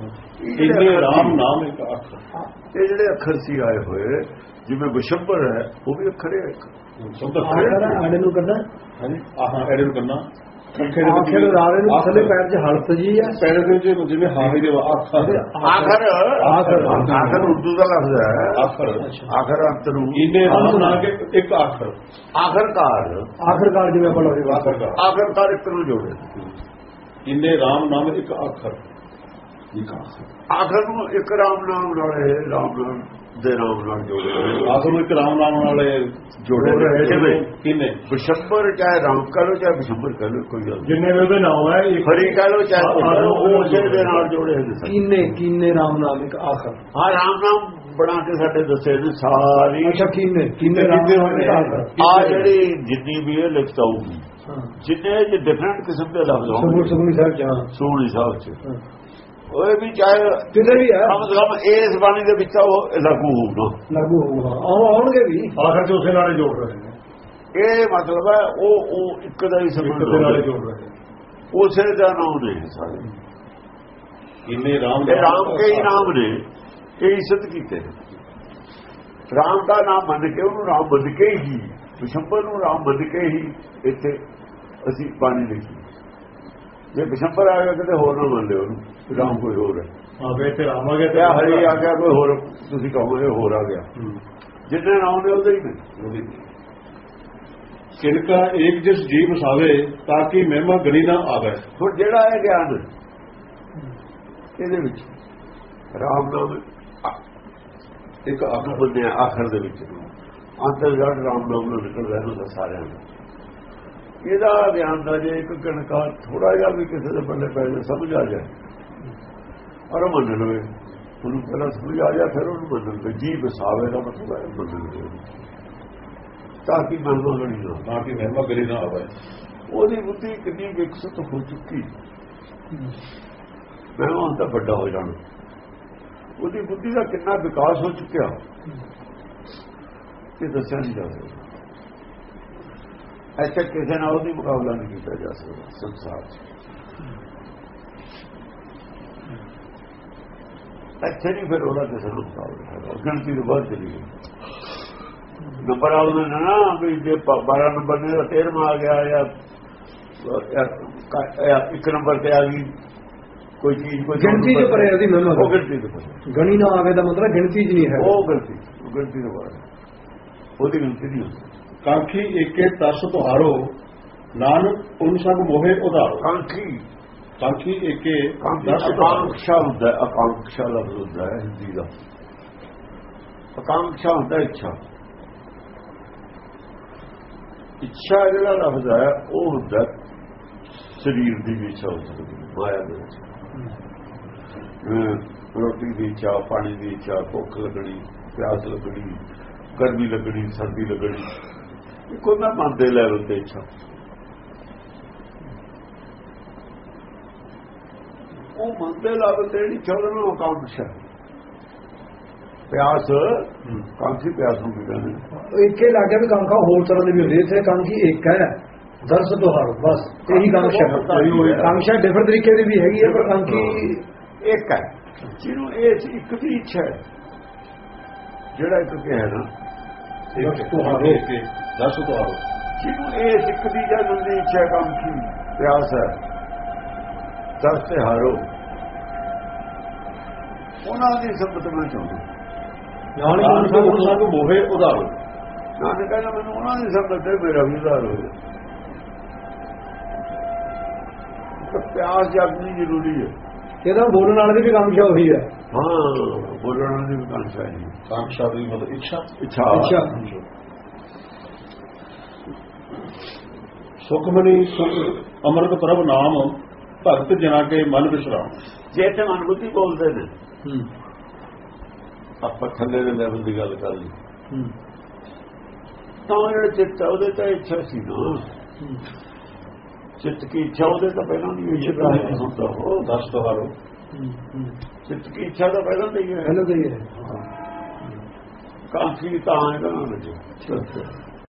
ਕੀਨੇ RAM ਨਾਮ? ਇੱਕ ਅੱਖਰ ਇਹ ਜਿਹੜੇ ਅੱਖਰ ਸੀ ਆਏ ਹੋਏ ਜਿਵੇਂ ਵਿਸ਼ੰਬਰ ਹੈ ਉਹ ਵੀ ਅੱਖਰ ਹੈ। ਸੁਧਾਖਰ ਆਖਰ ਆੜੇ ਨੂੰ ਕਰਨਾ? ਹਾਂਜੀ। ਆਹਾਂ ਐਡੇ ਨੂੰ ਕਰਨਾ। ਆਖਰ ਰਾੜੇ ਨੂੰ ਥੱਲੇ ਪੈਰ 'ਚ ਹਲਤ ਜੀ ਹੈ ਪੈਰ ਦੇ ਵਿੱਚ ਜਿਵੇਂ ਹਾਹੀ ਦੇ। ਅੱਖਰ ਆਖਰ? ਆਖਰ। ਆਖਰ ਉਰਦੂ ਦਾ ਲਫ਼ਜ਼ ਹੈ। ਅੱਖਰ ਆਖਰ ਅੰਤ ਨੂੰ। RAM ਨਾਮ ਕੇ ਇੱਕ ਅੱਖਰ ਆਖਰਕਾਰ। ਆਖਰਕਾਰ ਜਿਵੇਂ ਆਪਾਂ ਲੋਗੇ ਬਾਤ ਆਖਰ ਆਖਰਕਾਰ। ਇੱਕ ਨੂੰ ਜੋੜੇ। ਕੀਨੇ RAM ਨਾਮ ਇੱਕ ਅੱਖਰ ਆਖਰ ਨੂੰ ਇੱਕ ਰਾਮ ਨਾਮ ਨਾਲ ਰਾਮ ਨਾਮ। ਦੇ ਨਾਮ ਨਾਲ ਜੋੜੇ ਆਖਰ ਨੂੰ। ਇੱਕ RAM ਨਾਮ ਨਾਲ ਜੋੜੇ ਨੇ। ਜਿਵੇਂ ਕਿੰਨੇ ਬਿਸ਼ੰਬਰ ਚਾਹੇ ਰਾਮ ਕਹ ਲੋ ਚਾਹੇ ਬਿਸ਼ੰਬਰ ਕਹ ਲੋ ਕੋਈ ਗੱਲ ਜਿੰਨੇ ਵੀ ਉਹਦੇ ਨਾਮ ਹੈ ਇੱਕ ਹਰੀ ਕਹ ਲੋ ਚਾਹੇ ਉਹ ਉਸੇ ਦੇ ਨਾਲ ਜੋੜੇ ਹੋਏ ਨੇ। ਕੀਨੇ ਕੀਨੇ ਰਾਮ ਨਾਮ? ਇੱਕ ਆਖਰ। ਹਾਂ ਰਾਮ ਨਾਮ ਬਣਾ ਕੇ ਸਾਡੇ ਦੱਸੇ ਨੇ ਸਾਰੀ। ਅੱਛਾ ਕੀਨੇ? ਕੀਨੇ ਰਾਮ ਆ ਜਿਹੜੀ ਜਿੰਨੀ ਵੀ ਇਹ ਲਿਖਤ ਆਊਗੀ ਹਾਂ। ਜਿੰਨੇ ਜੇ ਡਿਫਰੈਂਟ ਕਿਸਮ ਦੇ ਲਫ਼ਜ਼ ਜਹਾਂ ਸੋਹਣੀ ਸਾਹਿਬ ਚ। ਉਹ ਵੀ ਚਾਹੇ ਕਿਤੇ ਵੀ ਹੈ ਕਮ ਕਮ ਇਸ ਬਾਣੀ ਦੇ ਵਿੱਚ ਉਹ ਲਾਗੂ ਹੋਊਗਾ। ਲਾਗੂ ਹੋਊਗਾ। ਆਉ ਆਉਣਗੇ ਵੀ। ਆਖਰ ਚ ਉਸੇ ਨਾਲ ਜੋੜ ਰਹੇ ਨੇ। ਇਹ ਮਤਲਬ ਹੈ ਉਹ ਉਹ ਇੱਕ ਦਾ ਹੀ ਸੰਬੰਧ ਦੇ ਨਾਲ। ਜੋੜ ਰਹੇ ਨੇ। ਉਸੇ ਦਾ ਨਾਮ ਨੇ ਸਾਰੇ। ਕਿੰਨੇ RAM ਇਹ ਰਾਮ ਕੇ ਹੀ ਨਾਮ ਨੇ। ਇਹ ਇੱਜ਼ਤ ਕੀਤੇ ਨੇ। ਰਾਮ ਦਾ ਨਾਮ ਮੰਨ ਕੇ ਉਹਨੂੰ ਰਾਮ ਮੰਨ ਕੇ ਹੀ ਵਿਸ਼ੰਬਰ ਨੂੰ ਰਾਮ ਮੰਨ ਕੇ ਹੀ ਇੱਥੇ ਅਸੀਂ ਬਾਣੀ ਲਿਖੀ। ਜੇ ਵਿਸ਼ੰਬਰ ਆ ਗਿਆ ਕਿਤੇ ਹੋਰ ਨਾ ਮੰਨ ਲਿਓ ਉਹਨੂੰ ਰਾਮ ਕੋਈ ਹੋਰ ਹੈ। ਹਾਂ ਵੇ ਤੇ ਰਾਮ ਆ ਗਿਆ ਤੇ ਹਰੀ ਆ ਗਿਆ ਕੋਈ ਹੋਰ ਤੁਸੀਂ ਕਹੋਗੇ ਹੋਰ ਆ ਗਿਆ। ਜਿੰਨੇ ਨਾਮ ਨੇ ਉਹਦੇ ਹੀ ਨੇ। ਕਿਨਕਾ ਇੱਕ ਜਿਸ ਜੀਵ ਸਾਵੇ ਤਾਂ ਕਿ ਮਹਿਮਾ ਗਣੀ ਨਾ ਆਵੇ। ਹੁਣ ਜਿਹੜਾ ਹੈ ਗਿਆਨ ਇਹਦੇ ਵਿੱਚ ਰਾਮ ਨਾਮ ਇੱਕ ਆਖਰ ਬੰਦੇ ਆਖਰ ਦੇ ਵਿੱਚ। ਅੰਤਰਗਤ ਰਾਮ ਨਾਮ ਨੂੰ ਨਿਕਲਦਾ ਹੁੰਦਾ ਸਾਰਿਆਂ ਦਾ ਇਹਦਾ ਗਿਆਨ ਦਾ ਜੇ ਇੱਕ ਕਣਕਾ ਥੋੜਾ ਜਿਹਾ ਵੀ ਕਿਸੇ ਦੇ ਬੰਦੇ ਪੈ ਜਾਏ ਸਮਝ ਆ ਜਾਏ। ਔਰ ਉਹ ਮੰਨ ਲਵੇ। ਉਹਨੂੰ ਪਹਿਲਾਂ ਸਮਝ ਆ ਜਾ ਫਿਰ ਉਹਨੂੰ ਮੰਨ ਲਵੇ। ਜੀ ਬਸਾਵੇ ਦਾ ਮਤਲਬ ਹੈ ਮੰਨ ਲਵੇ। ਤਾਂ ਕਿ ਮਨੋਂ ਗਣੀ ਨਾ ਤਾਂ ਕਿ ਮਹਿਮਾ ਗਣੀ ਨਾ ਆਵੇ ਉਹਦੀ ਬੁੱਧੀ ਕਿੰਨੀ ਵਿਕਸਿਤ ਹੋ ਚੁੱਕੀ। ਮੈਂ ਉਹ ਤਾਂ ਵੱਡਾ ਹੋ ਜਾਣਾ। ਉਹਦੀ ਬੁੱਧੀ ਦਾ ਕਿੰਨਾ ਵਿਕਾਸ ਹੋ ਚੁੱਕਿਆ। ਇਹ ਦੱਸਿਆ ਨਹੀਂ ਜਾ ਸਕਦਾ। ਐਸੇ ਕਿਸੇ ਨਾਲ ਉਹਦੀ ਮੁਕਾਬਲਾ ਨਹੀਂ ਕੀਤਾ ਜਾ ਸਕਦਾ ਸੰਸਾਰ 'ਚ। ਇੱਥੇ ਨਹੀਂ ਫਿਰ ਉਹਦਾ ਕਿਸੇ ਨਾਲ ਮੁਕਾਬਲਾ ਗਿਣਤੀ ਤੋਂ ਬਾਅਦ ਚਲੀ ਗਈ। ਨੰਬਰ ਆਉਂਦੇ ਨੇ ਨਾ ਵੀ ਜੇ 12 ਨੰਬਰ ਨੇ 13ਵਾਂ ਆ ਗਿਆ ਜਾਂ ਇੱਕ ਨੰਬਰ ਤੇ ਆ ਗਈ। ਕੋਈ ਚੀਜ਼ ਕੋਈ ਗਿਣਤੀ ਚ ਪਰੇ ਉਹਦੀ ਮਹਿਮਾ ਉਹ ਗਿਣਤੀ ਤੋਂ ਪਰੇ ਗਣੀ ਨਾ ਆਵੇ ਦਾ ਮਤਲਬ ਗਿਣਤੀ 'ਚ ਨਹੀਂ ਹੈ ਉਹ ਗਿਣਤੀ ਉਹ ਗਿਣਤੀ ਤੋਂ ਬਾਹਰ ਉਹਦੀ ਗਿਣਤੀ ਨਹੀਂ ਹੁੰਦੀ। ਕਾਂਖੀ ਏਕੇ ਤਰਸ ਤੁਹਾਰੋ ਨਾਨਕ ਉਨ ਸਭ ਮੋਹਿ ਉਧਾਰੋ। ਕਾਂਖੀ। ਕਾਂਖੀ ਏਕੇ ਤੁਹਾਰੋ। ਆਕਾਂਖਸ਼ਾ ਹੁੰਦਾ ਹੈ, ਆਕਾਂਖਸ਼ਾ ਲਫ਼ਜ਼ ਹੁੰਦਾ ਹੈ ਹਿੰਦੀ ਦਾ। ਆਕਾਂਖਸ਼ਾ ਹੁੰਦਾ ਇੱਛਾ। ਇੱਛਾ ਜਿਹੜਾ ਲਫ਼ਜ਼ ਹੈ ਉਹ ਹੁੰਦਾ ਸਰੀਰ ਦੀ ਵੀ ਇੱਛਾ ਹੋ ਸਕਦੀ ਹੈ, ਮਾਇਆ ਦੇ ਵਿੱਚ ਰੋਟੀ ਦੀ ਇੱਛਾ ਪਾਣੀ ਦੀ ਇੱਛਾ ਭੁੱਖ ਲੱਗਣੀ ਪਿਆਸ ਲੱਗਣੀ ਗਰਮੀ ਲੱਗਣੀ ਸਰਦੀ ਲੱਗਣੀ ਕੋਈ ਨਾ ਮਨ ਦੇ ਲੈਵਲ ਤੇ ਇੱਛਾ ਉਹ ਮਨ ਦੇ ਲੈਵਲ ਤੇ ਜਿਹੜੀ ਚੌਦਨ ਨੂੰ ਆਕਾਂਖਸ਼ਾ ਪਿਆਸ ਕਾਂਖੀ ਪਿਆਸ ਨੂੰ ਕਹਿੰਦੇ। ਇੱਕੇ ਲੱਗ ਗਿਆ ਵੀ ਕਾਂਖਾ ਹੋਰ ਤਰ੍ਹਾਂ ਦੀ ਵੀ ਹੁੰਦੀ ਹੈ ਇੱਥੇ ਕਾਂਖੀ ਇੱਕ ਹੈ ਦਰਸ ਤੁਹਾਰ ਬਸ ਇਹੀ ਹੋਈ। ਕਾਂਕਸ਼ਾ ਡਿਫਰੈਂਟ ਤਰੀਕੇ ਦੀ ਵੀ ਹੈਗੀ ਹੈ ਪਰ ਕਾਂਕੀ ਇੱਕ ਹੈ ਜਿਹਨੂੰ ਇਹ ਇੱਕ ਦੀ ਇੱਛਾ ਹੈ। ਜਿਹੜਾ ਇੱਕ ਕਿਹਾ ਨਾ ਦਰਸ ਤੁਹਾਰੋ ਦੱਸ ਤੋਂ ਆਓ ਜਿਹਨੂੰ ਇਹ ਸਿੱਖ ਦੀ ਜਨਮ ਦੀ ਇੱਛਾ ਕੰਮ ਕੀ? ਪਿਆਸ ਹੈ। ਦਸ ਤੇ ਹਾਰੋ। ਉਹਨਾਂ ਦੀ ਸੰਗਤ ਮੈਂ ਚਾਹੁੰਦਾ। ਨਾਨਕ ਗੁਰੂ ਸਾਹਿਬ ਮੋਹੇ ਉਧਾਰੋ। ਨਾਨਕ ਕਹਿੰਦਾ ਮੈਨੂੰ ਉਹਨਾਂ ਦੀ ਸੰਗਤ ਤੇ ਮੇਰਾ ਵੀ ਉਧਾਰ ਹੋ ਜਾਏ ਤਾਂ ਪਿਆਸ ਜਾਗਣੀ ਜ਼ਰੂਰੀ ਹੈ। ਇਹਦਾ ਬੋਲਣ ਵਾਲੇ ਦੀ ਵੀ ਕਾਂਕਸ਼ਾ ਉਹੀ ਹੈ। ਹਾਂ ਬੋਲਣ ਦੀ ਵੀ ਕਾਂਸ਼ਾ ਹੈ ਕਾਂਕਸ਼ਾ ਦੀ ਮਤਲਬ ਇੱਛਾ। ਇੱਛਾ ਅੱਛਾ ਸੁਖਮਨੀ ਸੁਖ ਅੰਮ੍ਰਿਤ ਪ੍ਰਭ ਨਾਮ ਭਗਤ ਜਨਾ ਕੇ ਮਨ ਵਿਸਰਾਮ। ਜੇ ਤੇ ਮਨਬੁੱਧੀ ਬੋਲਦੇ ਨੇ। ਹੂੰ। ਆਪਾਂ ਥੱਲੇ ਦੇ ਲੈਵਲ ਦੀ ਗੱਲ ਕਰ ਲਈ। ਹੂੰ। ਤਾਂ ਜਿਹੜਾ ਚਿੱਤ ਉਹਦੇ ਤਾਂ ਇੱਛਾ ਸੀ ਨਾ। ਚਿੱਤ ਕੀ ਇੱਛਾ ਉਹਦੇ ਤਾਂ ਪਹਿਲਾਂ ਦੀ ਇੱਛਾ ਤਾਂ ਹੈ। ਹੁੰਦਾ ਉਹ ਦਸ ਤੁਹਾਰੋ ਹੂੰ ਚਿੱਤ ਕੀ ਇੱਛਾ ਤਾਂ ਪਹਿਲਾਂ ਦੀ ਹੈ। ਪਹਿਲਾਂ ਤਾਂ ਹੀ। ਹੈ। ਕਾਫੀ ਤਾਂ ਹੈ ਨਾ ਲੱਗੇ